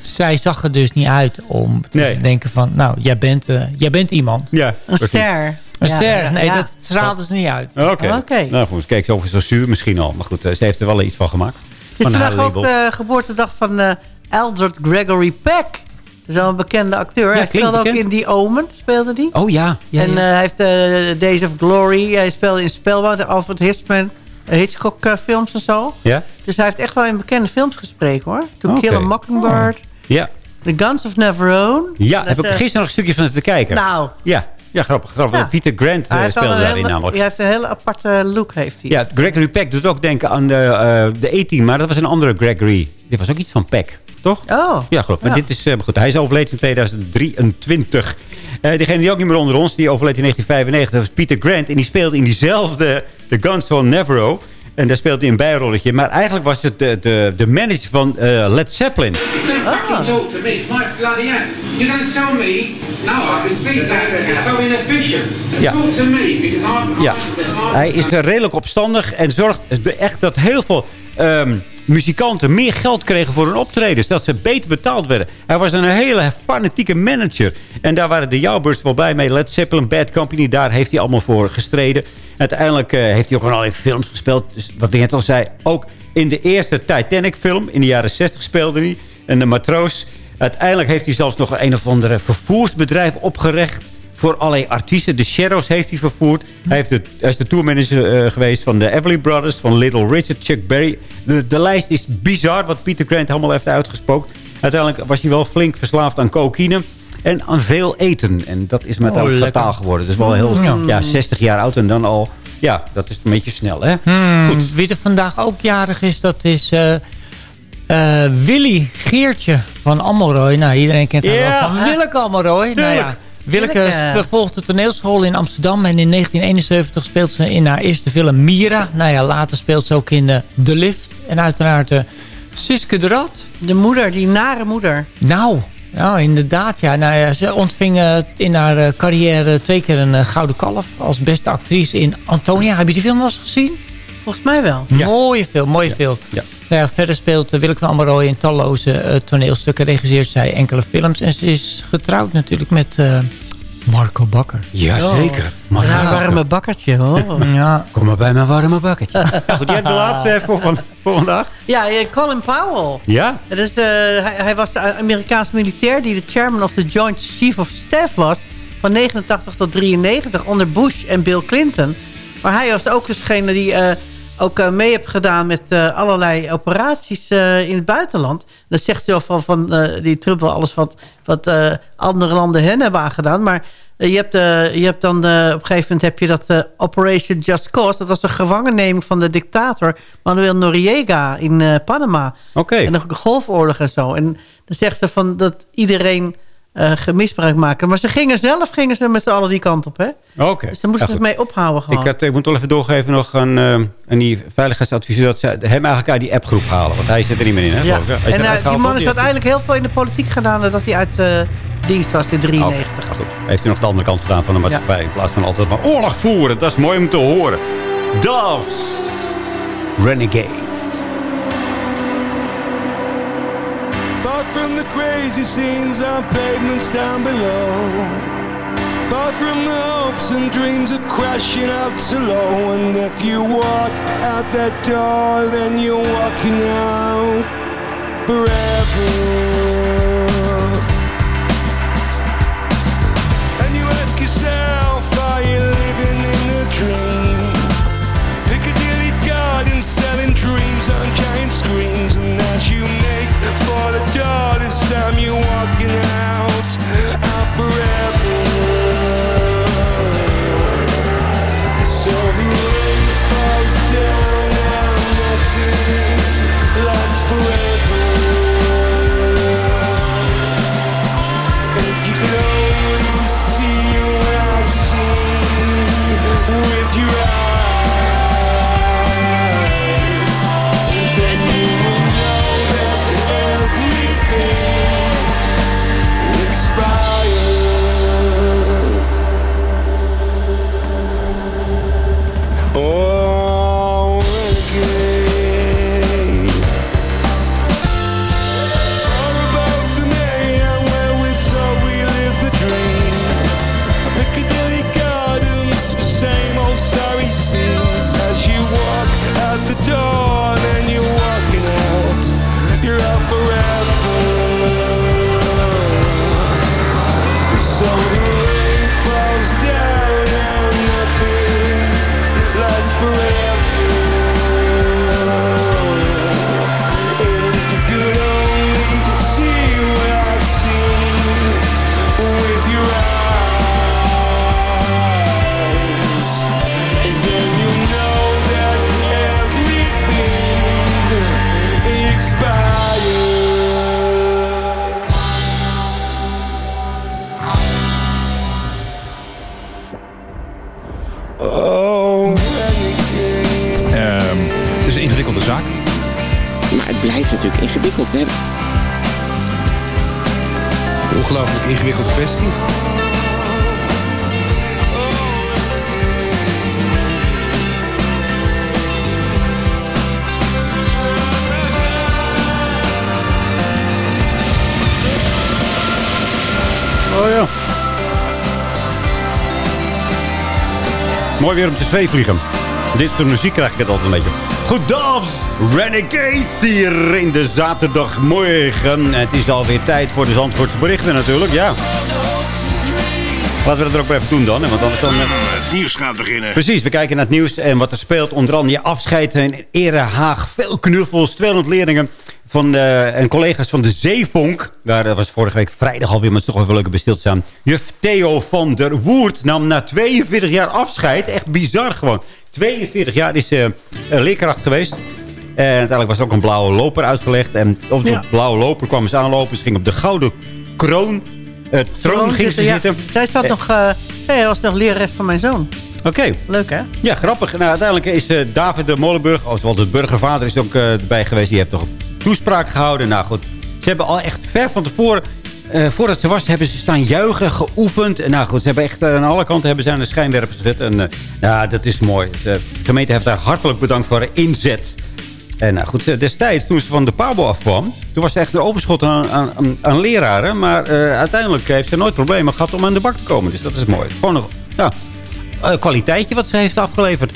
Zij zag er dus niet uit om te denken van... nou, jij bent, eh, jij bent iemand. Ja, Een ster. Een Ja, ster, nee, ja. dat straalde ze niet uit. Oké. Nou goed, kijk, ze zo zuur misschien al. Maar goed, eh, ze heeft er wel iets van gemaakt. Het is vandaag ook de geboortedag van eh Eldred Gregory Peck. Dat is wel een bekende acteur. hij speelde ook in The Omen, speelde die. Oh ja. ja, en ja. eh, hij heeft eh, Days of Glory. Hij speelde in Spellbound, de Alfred Hitchman, eh, Hitchcock eh, films en zo. ja? Dus hij heeft echt wel in bekende films gespreken hoor. To Oké. Kill a Mockingbird. Ja. The Guns of Neverone. Ja, Dat, heb ik eh, gisteren nog een stukje van zitten kijken. Nou. Ja, ja grappig. grappig. Ja. Peter Grant eh, Hij speelde daarin hele, namelijk. hij heeft een hele aparte look. Heeft hij. Ja, Gregory Peck doet ook denken aan de, eh de 18, maar dat was een andere Gregory. Dit was ook iets van Peck, toch? Oh. Ja, geloof. Maar Ja. dit is eh, goed. Hij is overleden in 2023. Eh degene die ook niet meer onder ons, die overleed in 1995, dat was Peter Grant. En die speelde in diezelfde The Guns of Neverro. En daar speelde hij een bijrolletje. Maar eigenlijk was het de, de, de manager van eh, Led Zeppelin. Don't fucking talk to me. It's my bloody hand. You don't tell me. No, I can see that. It's so inefficient. Ja. Talk to me because I'm. Ja, I'm- hij is eh, redelijk opstandig en zorgt echt dat heel veel ehm, muzikanten meer geld kregen voor hun optredens. Dat ze beter betaald werden. Hij was een hele fanatieke manager. En daar waren de Yardbirds wel blij mee. Led Zeppelin, Bad Company, daar heeft hij allemaal voor gestreden. Uiteindelijk eh, heeft hij ook al in films gespeeld. Dus wat ik net al zei, ook in de eerste Titanic-film in de jaren 60 speelde hij. En de matroos. Uiteindelijk heeft hij zelfs nog een of andere vervoersbedrijf opgericht voor allerlei artiesten. De Shadows heeft hij vervoerd. Hij, heeft de, hij is de tourmanager eh, geweest van de Everly Brothers, van Little Richard, Chuck Berry. De, de lijst is bizar wat Peter Grant allemaal heeft uitgespookt. Uiteindelijk was hij wel flink verslaafd aan cocaïne en aan veel eten. En dat is met Oh, hem fataal geworden. Dus wel heel Ja. ja, 60 jaar oud en dan al... Ja, dat is een beetje snel, hè? Hmm, Wie er vandaag ook jarig is, dat is eh, eh, Willy Geertje van Amelrooy. Nou, iedereen kent Ja. wel van Willeke. Nou ja, Willeke Willeke. sp- volgt de toneelschool in Amsterdam. En in 1971 speelt ze in haar eerste film Mira. Nou ja, later speelt ze ook in eh, De Lift. En uiteraard eh, Siske de Rat. De moeder, die nare moeder. Nou, nou, inderdaad. Ja. Nou, ja, ze ontving eh, in haar carrière twee keer een gouden kalf. Als beste actrice in Antonia. Heb je die film wel eens gezien? Volgens mij wel. Mooie film, mooie film. Ja. Nou ja, verder speelt uh, Willeke van Ameroy in talloze eh, toneelstukken. Regisseert zij enkele films. En ze is getrouwd natuurlijk met eh, Marco Bakker. Jazeker. Een haar warme bakkertje, hoor. Ja. Kom maar bij mijn warme bukketje. Ja, goed, jij hebt de laatste eh, voor, van, voor vandaag. Ja, eh, Colin Powell. Ja? Dat is, eh, hij, hij was de Amerikaans militair die de chairman of the Joint Chief of Staff was... van 89 tot 93 onder Bush en Bill Clinton. Maar hij was ook degene die eh, ook eh, mee heeft gedaan met eh, allerlei operaties eh, in het buitenland. Dat zegt al van, van die Trump wel alles wat, wat andere landen hen hebben aangedaan. Maar je, hebt, je hebt dan op een gegeven moment heb je dat eh, Operation Just Cause. Dat was de gevangenneming van de dictator Manuel Noriega in Panama. Oké. En nog de golfoorlog en zo. En dan zegt ze van dat iedereen eh gemisbruik maken. Maar ze gingen zelf gingen ze met z'n allen die kant op, hè? Oké. Dus daar moesten Ja, ze mee ophouden gewoon. Ik, had, ik moet wel even doorgeven nog aan, eh, aan die veiligheidsadviseur... dat ze hem eigenlijk uit die appgroep halen. Want hij zit er niet meer in, hè? ja. Hij En eh, die man is uiteindelijk heel veel in de politiek gedaan... dat hij uit dienst was in 93. Maar goed, heeft hij nog de andere kant gedaan van de maatschappij. In plaats van altijd maar oorlog voeren. Dat is mooi om te horen. Doves. Renegades. Far from the crazy scenes on pavements down below. Far from the hopes and dreams of crashing out so low. And if you walk out that door, then you're walking out forever. And you ask yourself, are you living in a dream? Piccadilly Gardens selling dreams on giant screens. Time you're walking out, Te zweefvliegen. Dit soort muziek krijg ik het altijd een beetje. Goed, Doves, Renegades hier in de zaterdagmorgen. Het is alweer tijd voor de Zandvoortse berichten natuurlijk, ja. Laten we dat er ook even doen dan. Want anders dan, eh, Het nieuws gaat beginnen. Precies, we kijken naar het nieuws en wat er speelt. Onder andere je afscheid in Ere Haag. Veel knuffels, 200 leerlingen van de, en collega's van de Zeevonk. Daar eh, was vorige week vrijdag alweer, maar het is toch wel even leuk om bij stil te staan. Juf Theo van der Woert nam na 42 jaar afscheid. Echt bizar gewoon. 42 jaar is ze uh, leerkracht geweest. En uiteindelijk was er ook een blauwe loper uitgelegd. En op de Ja. blauwe loper kwam ze aanlopen. Ze ging op de gouden kroon, uh, troon ging ze ja. zitten. Zij staat Eh, nog, eh zij was nog lerares van mijn zoon. Oké. Leuk hè? Ja, grappig. Nou, uiteindelijk is eh, David de Molenburg, oftewel de burgervader, is ook eh, erbij geweest. Die heeft toch toespraak gehouden. Nou goed, ze hebben al echt ver van tevoren, eh, voordat ze was, hebben ze staan juichen, geoefend. En nou goed, ze hebben echt eh, aan alle kanten hebben ze aan de schijnwerpers gezet. En ja, dat is mooi. De gemeente heeft daar hartelijk bedankt voor haar inzet. En nou goed, destijds toen ze van de Pabo afkwam... toen was er echt een overschot aan, leraren. Maar uiteindelijk heeft ze nooit problemen gehad om aan de bak te komen. Dus dat is mooi. Gewoon nog ja, uh, kwaliteitje wat ze heeft afgeleverd.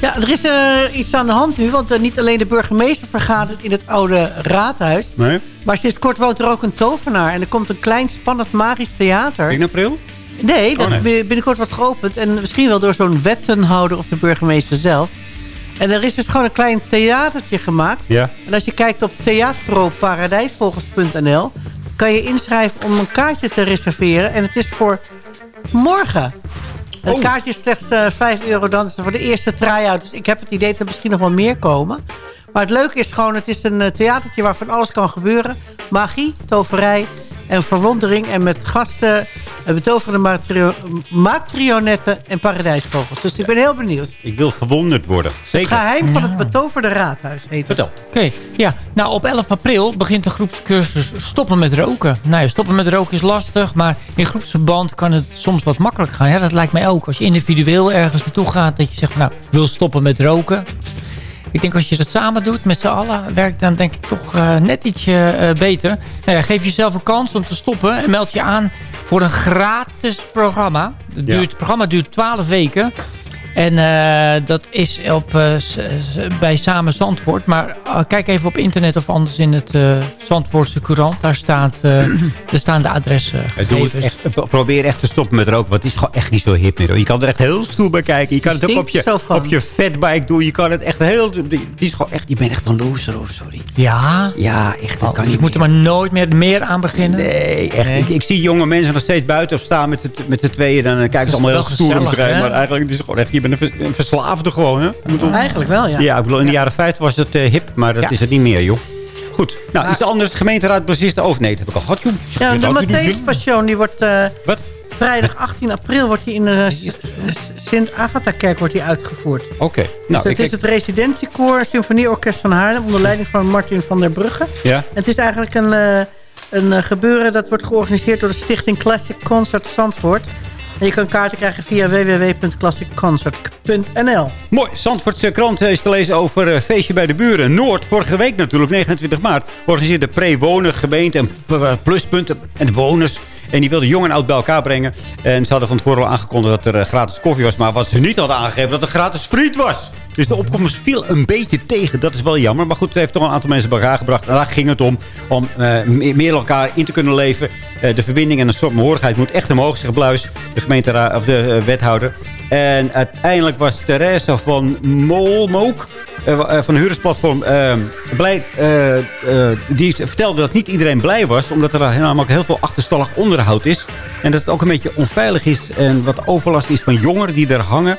Ja, er is uh, iets aan de hand nu. Want uh, niet alleen de burgemeester vergadert in het oude raadhuis. Nee. Maar sinds kort woont er ook een tovenaar. En er komt een klein spannend magisch theater. In april? Nee, dat oh, nee. binnenkort wordt geopend. En misschien wel door zo'n wettenhouder of de burgemeester zelf. En er is dus gewoon een klein theatertje gemaakt. Ja. En als je kijkt op theatroparadijsvolgers.nl... kan je inschrijven om een kaartje te reserveren. En het is voor morgen. Het oh. kaartje is slechts uh, 5 euro dan. Dus voor de eerste try-out. Dus ik heb het idee dat er misschien nog wel meer komen. Maar het leuke is gewoon... het is een uh, theatertje waar van alles kan gebeuren. Magie, toverij en verwondering. En met gasten, uh, betoverende matrio matrionetten en paradijsvogels. Dus ik ben heel benieuwd. Ik wil verwonderd worden. Zeker. Het geheim van het betoverde raadhuis heet Vertel. Oké, okay. ja. Nou, op 11 april begint de groepscursus Stoppen met roken. Nou ja, stoppen met roken is lastig, maar in groepsverband kan het soms wat makkelijker gaan. Ja, dat lijkt mij ook. Als je individueel ergens naartoe gaat, dat je zegt, van, nou, wil stoppen met roken. Ik denk als je dat samen doet met z'n allen, werkt dan denk ik toch eh, net ietsje eh, beter. Nou ja, geef jezelf een kans om te stoppen en meld je aan voor een gratis programma. Het, duurt, het programma duurt 12 weken. En eh, dat is op, eh, bij Samen Zandvoort. Maar eh, kijk even op internet of anders in het Zandvoortse Courant. Daar, staat, daar staan de adressen. Het probeer echt te stoppen met roken. Want het is gewoon echt niet zo hip meer. hoor. Je kan er echt heel stoer bij kijken. Je kan het ook op je, op je fatbike doen. Je kan het echt heel... Die is gewoon echt, je bent echt een loser, hoor. Sorry. Ja? Ja, echt. Dat Oh, kan dus niet je moet er maar nooit meer, meer aan beginnen? Nee, echt. Ik, ik zie jonge mensen nog steeds buiten op staan met z'n- tweeën. Dan kijken ze allemaal heel stoer om? Maar eigenlijk het is het gewoon echt... Je bent een, vers- een verslaafde gewoon, hè? Bedoel- Eigenlijk wel, ja. Ja, ik bedoel, in de jaren 50 was het eh, hip. Maar dat Ja. is het niet meer, joh. Goed. Nou, iets anders. Gemeenteraad beslist over... Nee, dat heb ik al gehad, joh. Ja, de. Matthäus Passion, die wordt... eh, Wat? Vrijdag 18 april wordt die in de Sint-Agatha-kerk wordt die uitgevoerd. Oké. Dus Nou, het ik, is het residentiekoor Symfonieorkest van Haarlem... onder leiding van Martin van der Brugge. Ja? En het is eigenlijk een, eh, een eh, gebeuren dat wordt georganiseerd... door de stichting Classic Concert Zandvoort. Je kan kaarten krijgen via www.classicconcert.nl. Mooi. Zandvoortse krant is te lezen over eh, feestje bij de buren. Noord, vorige week natuurlijk, 29 maart... organiseerde pre-wonen gemeente en p- pluspunten en de bewoners... En die wilden jong en oud bij elkaar brengen. En ze hadden van tevoren aangekondigd dat er eh, gratis koffie was. Maar wat ze niet hadden aangegeven, dat er gratis friet was. Dus de opkomst viel een beetje tegen. Dat is wel jammer. Maar goed, het heeft toch een aantal mensen bij elkaar gebracht. En daar ging het om. Om eh, me- meer elkaar in te kunnen leven. Eh, de verbinding en een soort behoorlijkheid moet echt omhoog, zegt Bluis. De gemeenteraad, of de eh, wethouder. En uiteindelijk was Therese van Molmook... van de huurdersplatform... blij, die vertelde dat niet iedereen blij was... omdat er namelijk heel veel achterstallig onderhoud is. En dat het ook een beetje onveilig is... en wat overlast is van jongeren die er hangen.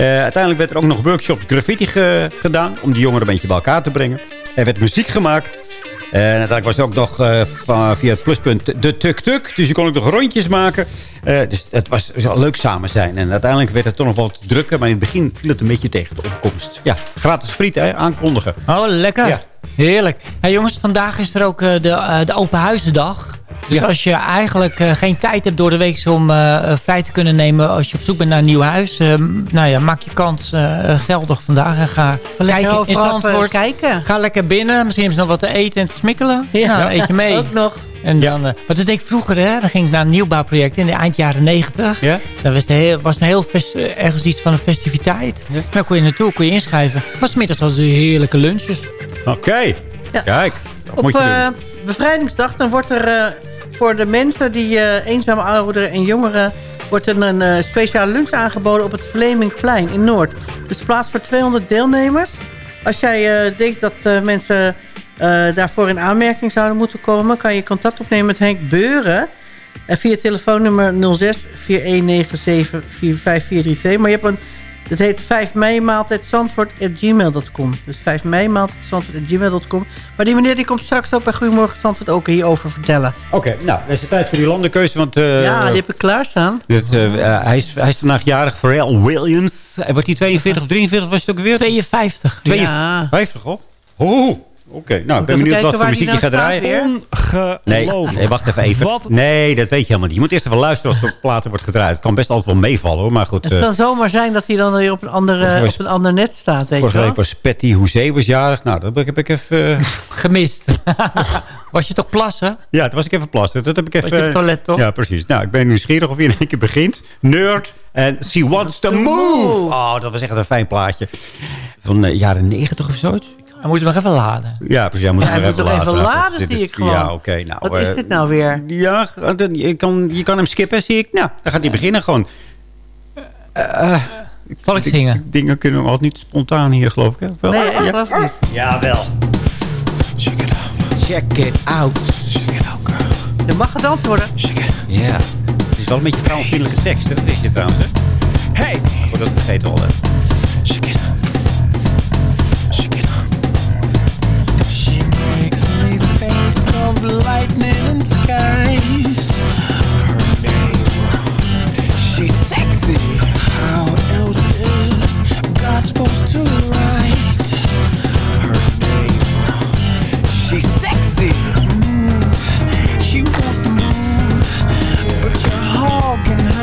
Eh, uiteindelijk werd er ook nog workshops graffiti ge- gedaan... om die jongeren een beetje bij elkaar te brengen. Er werd muziek gemaakt... En uiteindelijk was er ook nog eh, van, via het pluspunt de tuk-tuk. Dus je kon ook nog rondjes maken. Eh, dus het was leuk samen zijn. En uiteindelijk werd het toch nog wat drukker. Maar in het begin viel het een beetje tegen de opkomst. Ja, gratis friet hè, aankondigen. Oh, lekker. Ja. Heerlijk. Hey, jongens, vandaag is er ook eh, de, eh, de open huizendag. Dus Ja. als je eigenlijk eh, geen tijd hebt door de week om vrij te kunnen nemen... als je op zoek bent naar een nieuw huis... nou ja, maak je kans geldig vandaag. En ga kijken in Zandvoort. kijken. Ga lekker binnen. Misschien hebben ze nog wat te eten en te smikkelen. Ja. Nou, dan eet je mee. Ook nog. En dan, want dat deed ik vroeger, hè. Dan ging ik naar een nieuwbouwproject in de eind jaren negentig. Ja? Dan was heel, was er heel fest- ergens iets van een festiviteit. Dan kon je naartoe, kon je inschrijven. Maar 's middags hadden ze heerlijke lunches. Oké. Kijk. dat Op moet je eh, doen. bevrijdingsdag dan wordt er eh, voor de mensen die eh, eenzame ouderen en jongeren... wordt er een eh, speciale lunch aangeboden op het Vlemingplein in Noord. Dus plaats voor 200 deelnemers. Als jij denkt dat mensen daarvoor in aanmerking zouden moeten komen... kan je contact opnemen met Henk Beuren... En via telefoonnummer 06 4197 45432. Maar je hebt een, het heet 5 mei maaltijd zandvoort.gmail.com. Dus 5 mei maaltijd zandvoort.gmail.com. Maar die meneer die komt straks ook bij Goedemorgen Zandvoort ook hierover vertellen. Oké, nou, er is de tijd voor die landenkeuze. Want, eh, ja, die heb ik klaarstaan. dit, eh, eh, hij, is, hij is vandaag jarig, Pharrell Williams. Hij wordt hij 42 of 43, was het ook weer? 52. 52, hoor. Oeh, oké. Nou, ik ben benieuwd wat voor muziek je nou gaat draaien. Ongelooflijk. nee, wacht even even. Wat? Nee, dat weet je helemaal niet. Je moet eerst even luisteren als er op platen wordt gedraaid. Het kan best altijd wel meevallen hoor, maar goed. Het eh, kan zomaar zijn dat hij dan weer op een, andere, op een ander net staat. Weet je vorige week was Patty Hoezee was jarig. Nou, dat heb ik even... eh, Gemist. Was je toch plassen? ja, toen was ik even plassen. Dat heb ik even... Was je het toilet, toch? Ja, precies. Nou, ik ben nieuwsgierig of je in één keer begint. Nerd en She Wants to Move. Oh, dat was echt een fijn plaatje. Van de jaren negentig of zoiets. Dan moet je nog even laden. Ja, precies. Jij moet Ja, hem hij even moet nog even laden, Dit zie ik gewoon. Ja, oké. nou, Wat is eh, dit nou weer? Ja, je kan, je kan hem skippen, zie ik. Nou, dan gaat hij beginnen gewoon. Eh, Zal ik zingen? Dingen kunnen we altijd niet spontaan hier, geloof ik. Hè? Wel? Nee, ik ja. geloof niet. Jawel. Check it out. Check it out. Check it out, girl. Er mag gedanst worden. Ja. Het is wel een beetje vrouwenvriendelijke tekst, hè? Dat wist je trouwens, hè? Hey! Goed, dat vergeten al, hè? Check it out.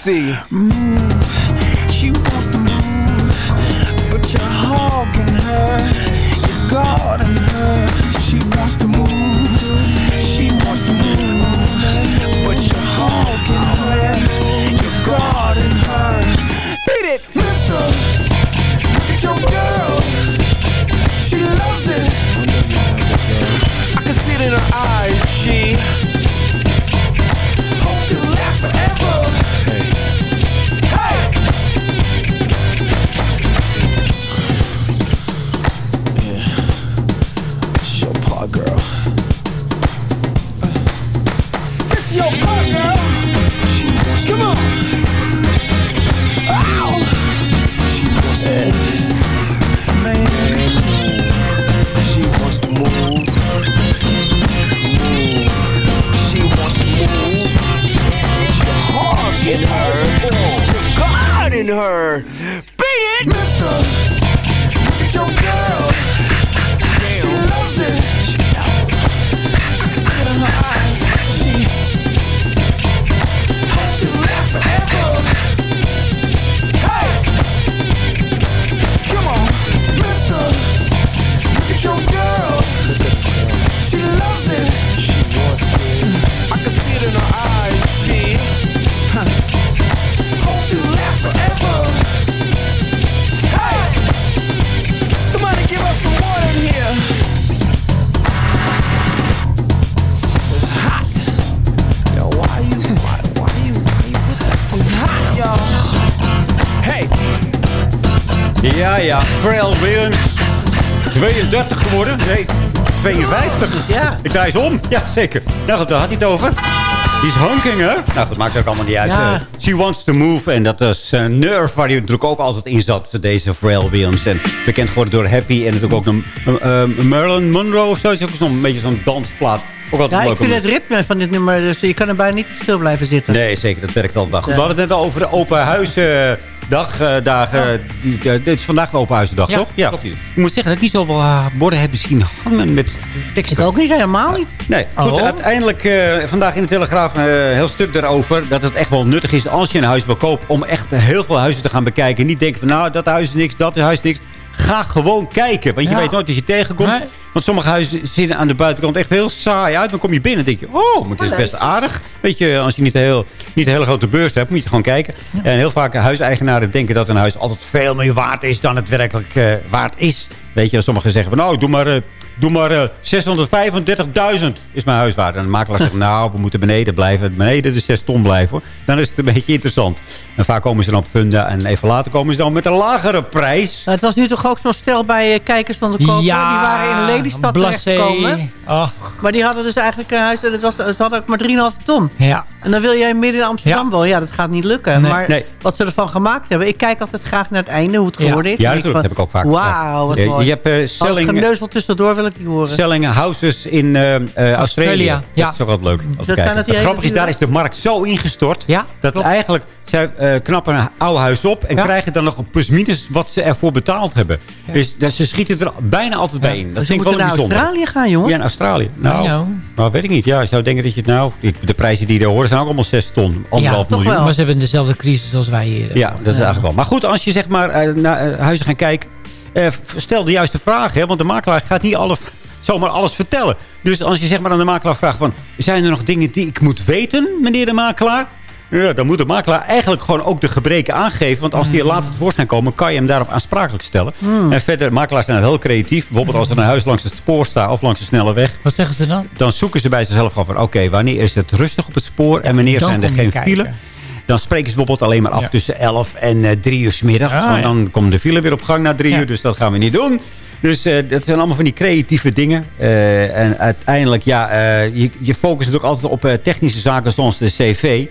see. Ja, ja. Pharrell Williams. 32 geworden. Nee, 52. Ja. Ik draai eens om. Ja, zeker. Nou goed, daar had hij het over. Die is honking, hè? Nou, dat maakt ook allemaal niet uit. Ja. Eh, She Wants to Move. En dat is uh, Nerve, waar hij natuurlijk ook altijd in zat. Deze Pharrell Williams. En bekend geworden door Happy. En natuurlijk ook een uh, uh, Marilyn Monroe of zo. Is ook zo'n beetje zo'n dansplaat. Ook altijd Ja, leuk ik vind het ritme van dit nummer, dus je kan er bijna niet veel blijven zitten. Nee, zeker. Dat werkt wel. Goed, we hadden het net over de open huisdag. Eh, dagen. Die, de- dit is vandaag de open huisdag, Ja, toch? Ja. Ik moet zeggen dat ik niet zoveel uh, borden heb zien hangen met teksten. Ik ook niet, helemaal niet. Nee, goed, Oh. uiteindelijk eh, vandaag in de Telegraaf een eh, heel stuk daarover... dat het echt wel nuttig is als je een huis wil kopen... om echt heel veel huizen te gaan bekijken. Niet denken van, nou, dat huis is niks, dat huis is niks. Ga gewoon kijken, want je Ja. weet nooit wat je tegenkomt. Nee. Want sommige huizen zien aan de buitenkant echt heel saai uit. Dan kom je binnen en denk je, oh, maar het is best aardig. Weet je, als je niet een, heel, niet een hele grote beurs hebt, moet je gewoon kijken. En heel vaak huiseigenaren denken dat een huis altijd veel meer waard is... dan het werkelijk eh, waard is. Weet je, sommigen zeggen van, nou, doe maar... eh, Doe maar eh, 635.000 is mijn huis waard. En de makelaar zegt, nou, we moeten beneden blijven. Beneden de 6 ton blijven. hoor. Dan is het een beetje interessant. En vaak komen ze dan op funda. En even later komen ze dan met een lagere prijs. Het was nu toch ook zo'n stel bij eh, kijkers van de koper. Ja, die waren in Lelystad. Ach, Maar die hadden dus eigenlijk een huis... en Het was, ze hadden ook maar 3,5 ton. ja. En dan wil jij midden in Amsterdam wel. Ja, dat gaat niet lukken. Nee. Maar Nee. wat ze ervan gemaakt hebben... Ik kijk altijd graag naar het einde, hoe het Ja. geworden is. Ja, van, heb ik ook vaak Wauw, wat gezegd. mooi. Je hebt eh, Als selling, geneuzel tussendoor wil ik niet horen. selling houses in eh, eh, Australië. Australia, ja. Dat is ook wat leuk. om te zijn kijken. dat die Het grappige is, daar is de markt zo ingestort... Ja, dat klopt. eigenlijk... zij eh, knappen een oude huis op... en Ja. krijgen dan nog een plus-minus wat ze ervoor betaald hebben. Dus dat, ze schieten er bijna altijd bij in. Dat Dus vind ik wel naar bijzonder. Australië gaan, jongen. Ja, in Australië. Nou, know. nou, weet ik niet. Ja, ik zou denken dat je het nou... De prijzen die er horen zijn ook allemaal 6 ton. Anderhalf toch miljoen. wel. Maar ze hebben dezelfde crisis als wij hier. Ja, dat is eigenlijk wel. Maar goed, als je zeg maar eh, naar eh, huizen gaat kijken... eh, stel de juiste vragen. Hè, want de makelaar gaat niet alle, zomaar alles vertellen. Dus als je zeg maar aan de makelaar vraagt van... zijn er nog dingen die ik moet weten, meneer de makelaar? Ja, dan moet de makelaar eigenlijk gewoon ook de gebreken aangeven. Want als die later tevoorschijn komen, kan je hem daarop aansprakelijk stellen. En verder, makelaars zijn heel creatief. Bijvoorbeeld als er een huis langs het spoor staat of langs de snelle weg. Wat zeggen ze dan? Dan zoeken ze bij zichzelf gewoon van... oké, wanneer is het rustig op het spoor en wanneer zijn er geen file? Dan spreken ze bijvoorbeeld alleen maar af Ja. tussen 11 en eh 3 uur 's middags. Ah, want ja. dan komt de file weer op gang na 3 Ja. uur. Dus dat gaan we niet doen. Dus eh, dat zijn allemaal van die creatieve dingen. Eh, en uiteindelijk, ja, eh, je, je focust natuurlijk altijd op eh, technische zaken zoals de cv.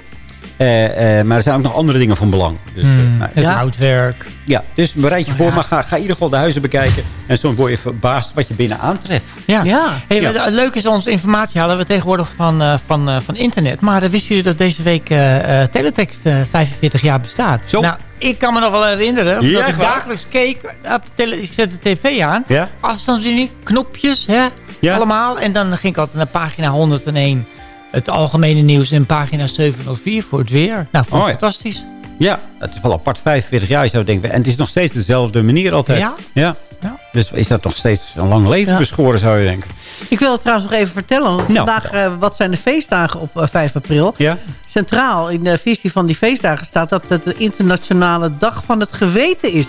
Eh, eh, maar er zijn ook nog andere dingen van belang. Dus, eh, Hmm, nou, het ja. houtwerk. Ja, dus bereid je voor, maar ga, ga in ieder geval de huizen bekijken. En soms word je verbaasd wat je binnen aantreft. Ja. Ja. Hey, Ja. maar Het leuke is, onze informatie halen we tegenwoordig van, eh, van, eh, van internet. Maar uh, wisten jullie dat deze week eh, eh, Teletext eh, 45 jaar bestaat? Zo. Nou, ik kan me nog wel herinneren. Ja, dat ik waar? dagelijks keek. Op de tele ik zette de tv aan. Ja? Afstandsbediening, knopjes, hè? Ja. allemaal. En dan ging ik altijd naar pagina 101. Het algemene nieuws en pagina 704 voor het weer. Nou, vond ik Oh, fantastisch. Ja, het is wel apart. 45 jaar, je zou denken. En het is nog steeds dezelfde manier altijd. Ja? Ja. Ja. Dus is dat nog steeds een lang leven Ja. beschoren, zou je denken. Ik wil het trouwens nog even vertellen. Want Nou, vandaag, eh, wat zijn de feestdagen op eh, 5 april? Ja? Centraal in de visie van die feestdagen staat dat het de internationale dag van het geweten is.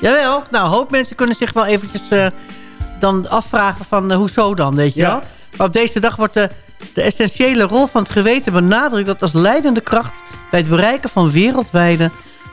Jawel, nou, een hoop mensen kunnen zich wel eventjes eh, dan afvragen van eh, hoezo dan, weet je Ja. wel. Maar op deze dag wordt de, de essentiële rol van het geweten benadrukt... dat als leidende kracht bij het bereiken van wereldwijde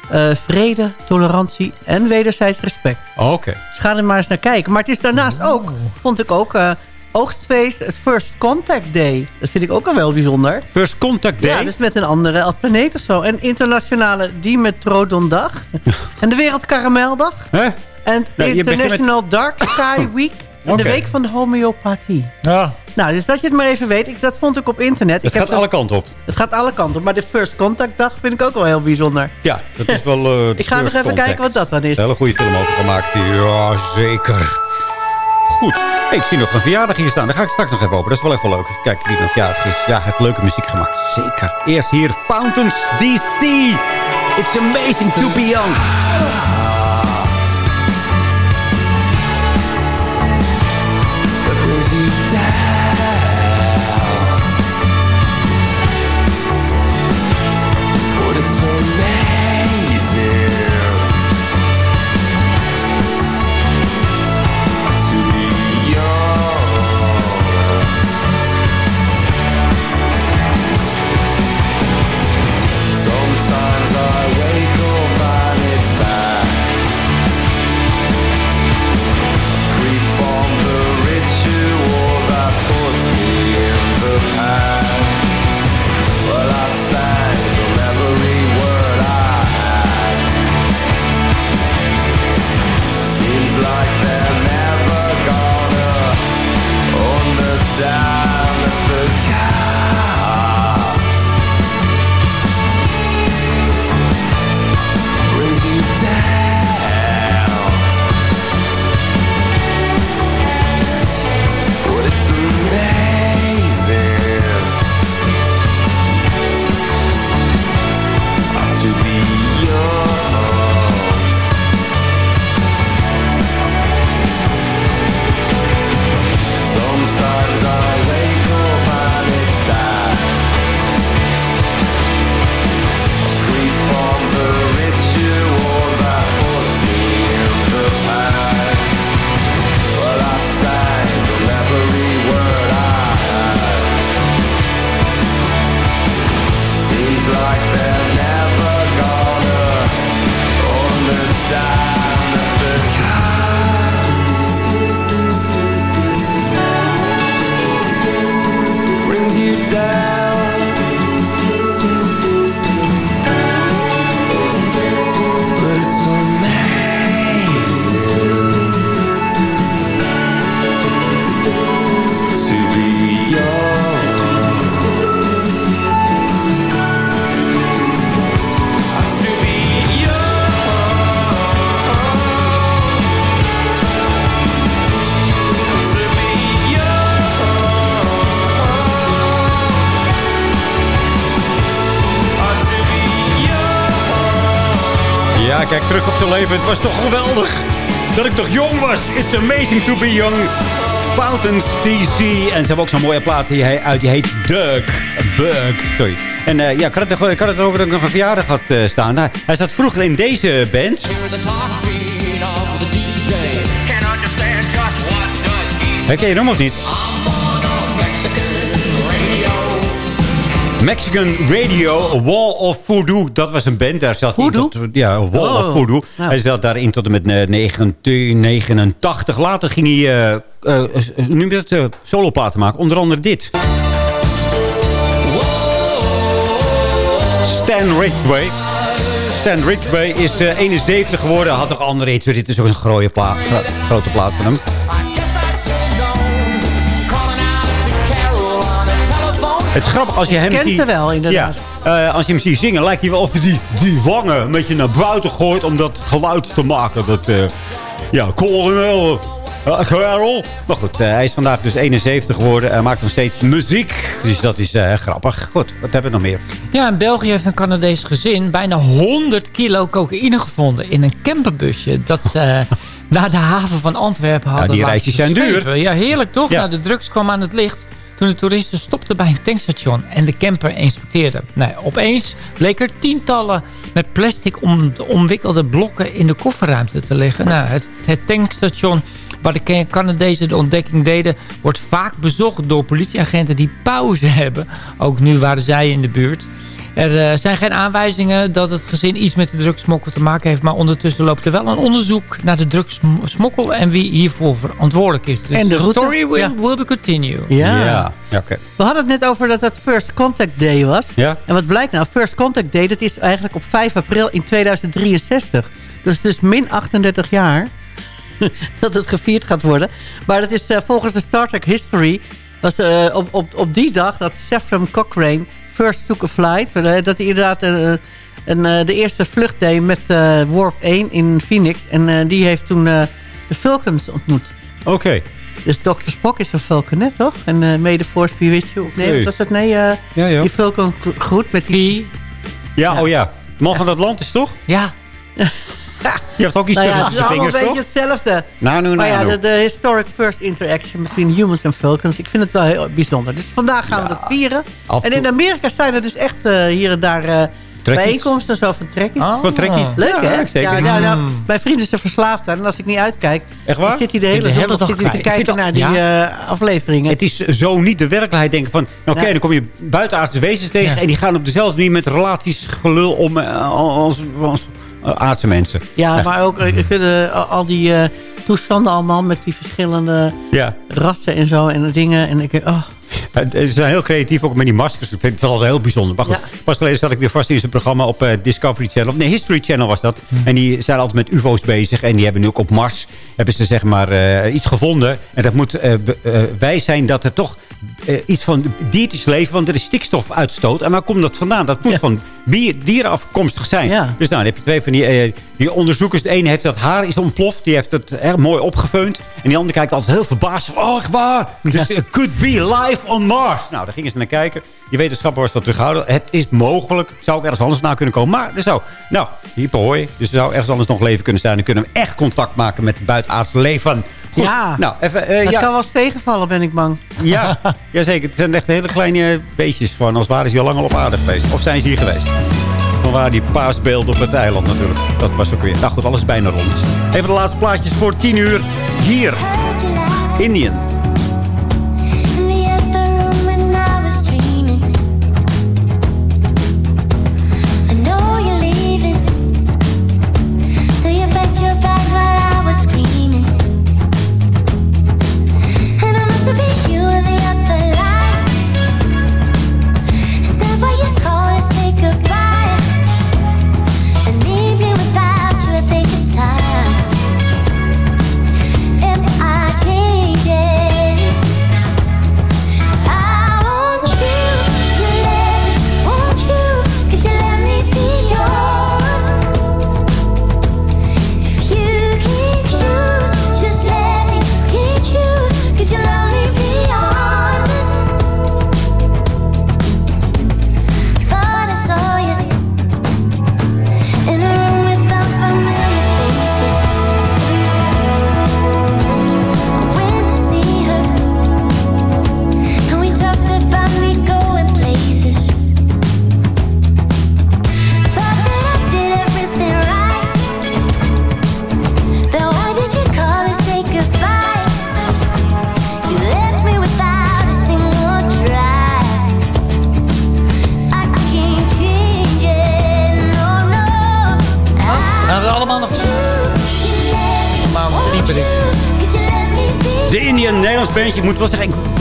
eh, vrede, tolerantie en wederzijds respect. Oké. Dus ga er maar eens naar kijken. Maar het is daarnaast ook, vond ik ook, eh, oogstfeest, het First Contact Day. Dat vind ik ook al wel bijzonder. First Contact Day? Ja, dus met een andere planeet of zo. En internationale Dimetrodondag. en de Wereldkarameldag. Hè? En Nou, International Dark Sky Week. Oké. de Week van de Homeopathie. Ja. Nou, dus dat je het maar even weet. Ik, dat vond ik op internet. Het ik gaat heb alle kanten op. het gaat alle kanten op. Maar de First Contact Dag vind ik ook wel heel bijzonder. Ja, dat is wel... eh, Ik ga nog even Contact. kijken wat dat dan is. Een hele goede film over gemaakt. Ja, zeker. Goed. Hey, ik zie nog een verjaardag hier staan. Daar ga ik straks nog even over. Dat is wel even leuk. Kijk, wie nog jarig is. Ja, hij heeft leuke muziek gemaakt. Zeker. Eerst hier Fountains DC. It's amazing to be young. Het was toch geweldig dat ik toch jong was. It's amazing to be young. Fountains DC. En ze hebben ook zo'n mooie plaat die hij uit. Die heet Doug. Bug. Sorry. En eh, ja, ik had, het, ik erover dat ik nog een verjaardag had eh, staan. Nou, hij zat vroeger in deze band. Herken je hem of niet? Mexican Radio, Wall of Voodoo. Dat was een band. Daar zat hij Voodoo? tot- ja, Wall Oh. of Voodoo. Nou. Hij zat daarin tot en met eh, 1989. Later ging hij, eh eh, eh, nu met soloplaten maken. Onder andere dit. Stan Ridgway. Stan Ridgway is eh, 71 geworden. Had nog andere hits. Dit is ook een grote plaat, gro- grote plaat van hem. Het is grappig als je hem Kent ze wel, inderdaad. Ja, eh, als je hem ziet zingen, lijkt hij wel of hij die, die wangen een beetje naar buiten gooit... om dat geluid te maken. Dat, eh ja, Colonel uh, Carol. Maar goed, eh, hij is vandaag dus 71 geworden. Hij maakt nog steeds muziek. Dus dat is eh, grappig. Goed, wat hebben we nog meer? Ja, in België heeft een Canadees gezin bijna 100 kilo cocaïne gevonden in een camperbusje. Dat ze naar de haven van Antwerpen hadden die laten reisjes zijn duur. Ja, heerlijk toch? Ja. Nou, de drugs kwam aan het licht toen de toeristen stopten bij een tankstation en de camper inspecteerden. Nou, opeens bleek er tientallen met plastic om, omwikkelde blokken in de kofferruimte te liggen. Nou, het, het tankstation waar de Canadezen de ontdekking deden... wordt vaak bezocht door politieagenten die pauze hebben. Ook nu waren zij in de buurt. Er eh, zijn geen aanwijzingen dat het gezin iets met de drugsmokkel te maken heeft... maar ondertussen loopt er wel een onderzoek naar de drugsmokkel... en wie hiervoor verantwoordelijk is. Dus En de route, story will, ja. will be continue. Ja. Ja, oké. We hadden het net over dat het First Contact Day was. Ja. En wat blijkt nou? First Contact Day, dat is eigenlijk op 5 april in 2063. Dus het is min 38 jaar dat het gevierd gaat worden. Maar dat is eh, volgens de Star Trek History... was eh, op, op, op die dag dat Sephram Cochrane first took a flight. eh, dat hij inderdaad eh, een, eh, de eerste vlucht deed met eh, Warp 1 in Phoenix. En eh, die heeft toen eh, de Vulcans ontmoet. Oké. Dus Dr. Spock is een Vulcanet, toch? En eh the Force be with you. Of nee, wat was het? Nee, eh, Ja, ja. die Vulcan groet met die... Ja, oh ja. Man van Atlantis, toch? Ja. Je hebt ook iets Nou ja, tussen het is je allemaal een beetje hetzelfde. Nou, nu, Maar nou, ja, nu. de, de historic first interaction between humans en Vulcans. Ik vind het wel heel bijzonder. Dus vandaag gaan we dat vieren. en in Amerika zijn er dus echt eh, hier en daar eh, bijeenkomsten zo van trekkies. Van trekkies? Leuk, Ja, hè? zeker. Ja, ja, nou, Mm. mijn vrienden zijn verslaafd aan. En als ik niet uitkijk, Echt waar? dan zit hij de hele, de hele zondag dag zit hij te kijken naar die eh, afleveringen. Het is zo niet de werkelijkheid denken van... nou, Oké, Ja. dan kom je buitenaardse wezens tegen... Ja. en die gaan op dezelfde manier met relaties gelul om als, als aardse mensen. Ja, maar ook eh, ik vind, eh, al- die eh, toestanden allemaal met die verschillende Ja. rassen en zo en dingen. En ik denk, oh, Ze zijn heel creatief, ook met die maskers. Ik vind het wel heel bijzonder. Maar goed, pas geleden zat ik weer vast in zijn programma op eh, Discovery Channel. Of nee, History Channel was dat. En die zijn altijd met ufo's bezig. En die hebben nu ook op Mars hebben ze zeg maar eh, iets gevonden. En dat moet eh, wij zijn dat er toch iets van diertjes leven. Want er is stikstofuitstoot. En waar komt dat vandaan? Dat moet van bier, dieren afkomstig zijn. Ja. Dus nou, dan heb je twee van die, die onderzoekers. De ene heeft dat haar is ontploft. Die heeft het mooi opgefeund. En die andere kijkt altijd heel verbaasd. van, Oh, echt waar? Dus it could be life on Mars. Nou, daar gingen ze naar kijken. Die wetenschapper was wat terughouden. Het is mogelijk. Het zou ook ergens anders na kunnen komen. Maar er zou, nou, hier hoi. Dus er zou ergens anders nog leven kunnen zijn. Dan kunnen we echt contact maken met het buitenaardse leven. Goed. Ja. Nou, even, eh, dat ja. kan wel eens tegenvallen, ben ik bang. Ja, jazeker. Het zijn echt hele kleine beestjes. Gewoon als waren ze al lang al op aarde geweest. Of zijn ze hier geweest. Van waar die paasbeelden op het eiland natuurlijk. Dat was ook weer. Nou goed, alles is bijna rond. Even de laatste plaatjes voor 10 uur. Hier. Indian.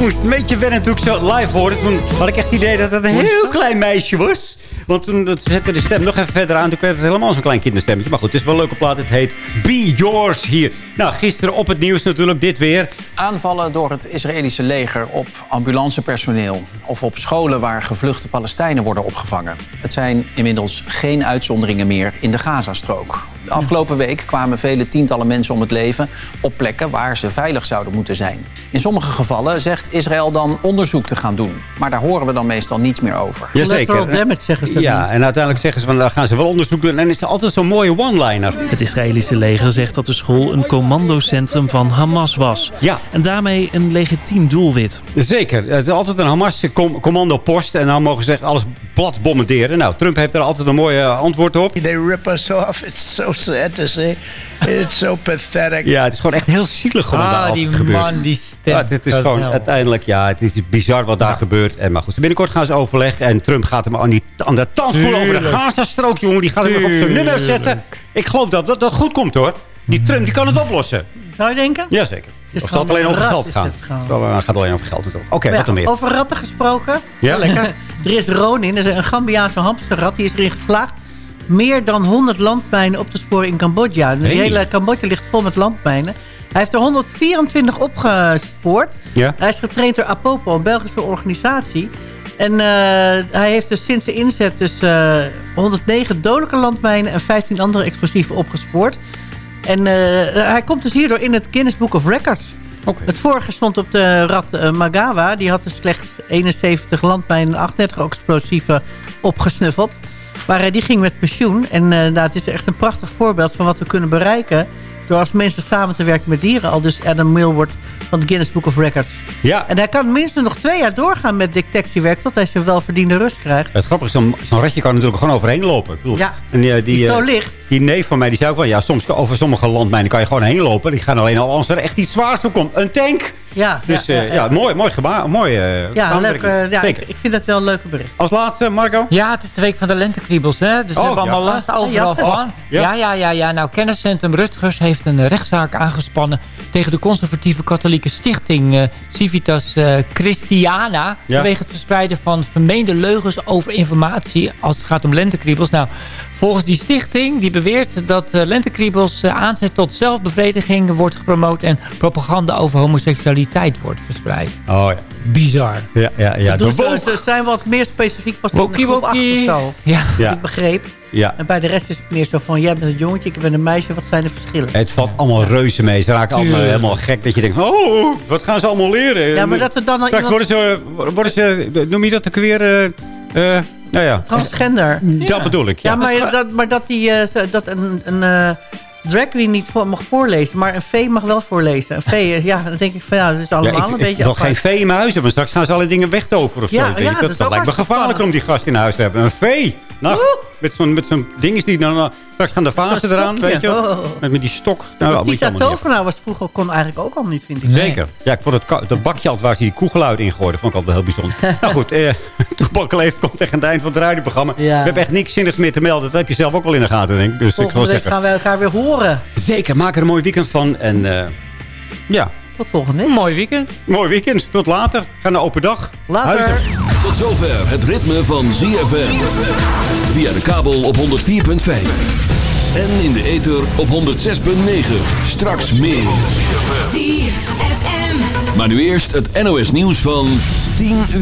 Moest een beetje wennen toen ik zo live hoorde. Toen had ik echt het idee dat het een heel klein meisje was. Want toen dat zette de stem nog even verder aan. Toen werd het helemaal zo'n klein kinderstemmetje. Maar goed, het is wel een leuke plaat. Het heet Be Yours hier. Nou, gisteren op het nieuws natuurlijk dit weer. Aanvallen door het Israëlische leger op ambulancepersoneel... of op scholen waar gevluchte Palestijnen worden opgevangen. Het zijn inmiddels geen uitzonderingen meer in de Gazastrook. De afgelopen week kwamen vele tientallen mensen om het leven... op plekken waar ze veilig zouden moeten zijn. In sommige gevallen zegt Israël dan onderzoek te gaan doen. Maar daar horen we dan meestal niets meer over. Jazeker. damage zeggen ze. Ja, en uiteindelijk zeggen ze van, dan gaan ze wel onderzoek doen. En is er altijd zo'n mooie one-liner. Het Israëlische leger zegt dat de school een commandocentrum van Hamas was. Ja. En daarmee een legitiem doelwit. Zeker. Het is altijd een Hamas-commandopost. En dan mogen ze echt alles plat bombarderen. Nou, Trump heeft er altijd een mooie antwoord op. They rip us off. It's so sad to say. It's so pathetic. Ja, het is gewoon echt heel zielig wat Ah, daar die gebeurt. man, die stem. Ja, dit is gewoon Wel. uiteindelijk, ja, het is bizar wat daar gebeurt. En, maar goed, binnenkort gaan ze overleggen. En Trump gaat hem aan, die, aan de tand voelen over de Tuurlijk. Gazastrook, jongen. Die gaat hem nog op zijn nummer zetten. Ik geloof dat dat, dat goed komt, hoor. Die Trump, die kan het oplossen. Zou je denken? Jazeker. is Of zal het alleen over geld gaan? is het. Het het gaat alleen over geld natuurlijk. Oké, wat ja, dan meer? Over ratten gesproken. Ja? lekker. er is Ronin, dat is een Gambiaanse hamsterrat. Die is erin geslaagd meer dan 100 landmijnen op te sporen in Cambodja. De Hey. hele Cambodja ligt vol met landmijnen. Hij heeft er 124 opgespoord. Ja. Hij is getraind door Apopo, een Belgische organisatie. En eh, hij heeft dus sinds de inzet dus, eh, 109 dodelijke landmijnen... en 15 andere explosieven opgespoord. En eh, hij komt dus hierdoor in het Guinness Book of Records. Het vorige stond op de rat eh, Magawa. Die had er slechts 71 landmijnen en 38 explosieven opgesnuffeld. Maar eh, die ging met pensioen. En eh, nou, het is echt een prachtig voorbeeld van wat we kunnen bereiken... door als mensen samen te werken met dieren. Al dus Adam Milward van het Guinness Book of Records. Ja. En hij kan minstens nog twee jaar doorgaan met detectiewerk... tot hij zijn welverdiende rust krijgt. Het grappige is, zo'n zo'n ratje kan natuurlijk gewoon overheen lopen. Ik bedoel, Ja, en die, die is eh, zo licht. Die neef van mij, die zei ook wel... Ja, soms over sommige landmijnen kan je gewoon heen lopen. Die gaan alleen al als er echt iets zwaars op komt. Een tank! Ja, Dus ja, ja, ja, mooi, mooi gebaar. Mooi, eh, Ja, leuk, eh, ja ik, vind dat wel een leuke bericht. Als laatste, Marco? Ja, het is de week van de lentekriebels, hè? Dus we Oh, hebben ja. allemaal last overal ja. van. Ja. Ja. ja, ja, ja, Nou, kenniscentrum Rutgers heeft een eh, rechtszaak aangespannen... tegen de conservatieve katholieke stichting eh, Civitas eh, Christiana... Ja. vanwege het verspreiden van vermeende leugens over informatie... als het gaat om lentekriebels. Nou, volgens die stichting, die beweert dat eh, lentekriebels... eh, aanzet tot zelfbevrediging wordt gepromoot... en propaganda over homoseksualiteit wordt verspreid. Oh ja. Bizar. Ja, ja, ja. De eh, woke. ze zijn wat meer specifiek pas in de groep zo. Ja. Ja. Ik begreep. Ja. En bij de rest is het meer zo van... jij bent een jongetje, ik ben een meisje, wat zijn de verschillen? Het valt allemaal reuze mee. Ze raken allemaal helemaal gek. Dat je denkt, oh, wat gaan ze allemaal leren? Ja, maar dat er dan Straks iemand- worden ze, worden ze, noem je dat ook weer... eh nou ja, Transgender. dat bedoel ik. Ja, Ja, maar, dat, maar dat, die, eh, dat een, een eh, drag queen niet voor, mag voorlezen, maar een vee mag wel voorlezen. Een vee, eh, ja, dan denk ik van ja, dat is Ja, allemaal ik, een ik beetje wil apart. geen vee in mijn huis hebben. Straks gaan ze alle dingen wegtoveren of Ja, zo. ja, ik. dat dat, dat lijkt me gevaarlijker om die gast in huis te hebben. Een vee. Nou, met zo'n met zo'n ding is die dan... straks gaan de vazen Zo'n eraan, weet je wel. Oh. Met, met die stok. Nou, Tita niet Tovenaar was vroeger, kon eigenlijk ook al niet, vind ik. Zeker. Ja, ik vond het, dat bakje altijd waar ze die koegeluid in gooiden, vond ik altijd wel heel bijzonder. nou goed, eh, Toepak leeft komt tegen het eind van het radioprogramma. We hebben echt niks zinnigs meer te melden. Dat heb je zelf ook wel in de gaten, denk ik. Dus ik Volgende wil week zeggen, gaan we elkaar weer horen. zeker, maak er een mooi weekend van. En eh, ja, Tot volgende week. Mooi weekend. mooi weekend. Tot later. Ga naar open dag. Later. Tot zover het ritme van ZFM. Via de kabel op 104.5. En in de ether op 106.9. Straks meer. Maar nu eerst het NOS nieuws van 10 uur.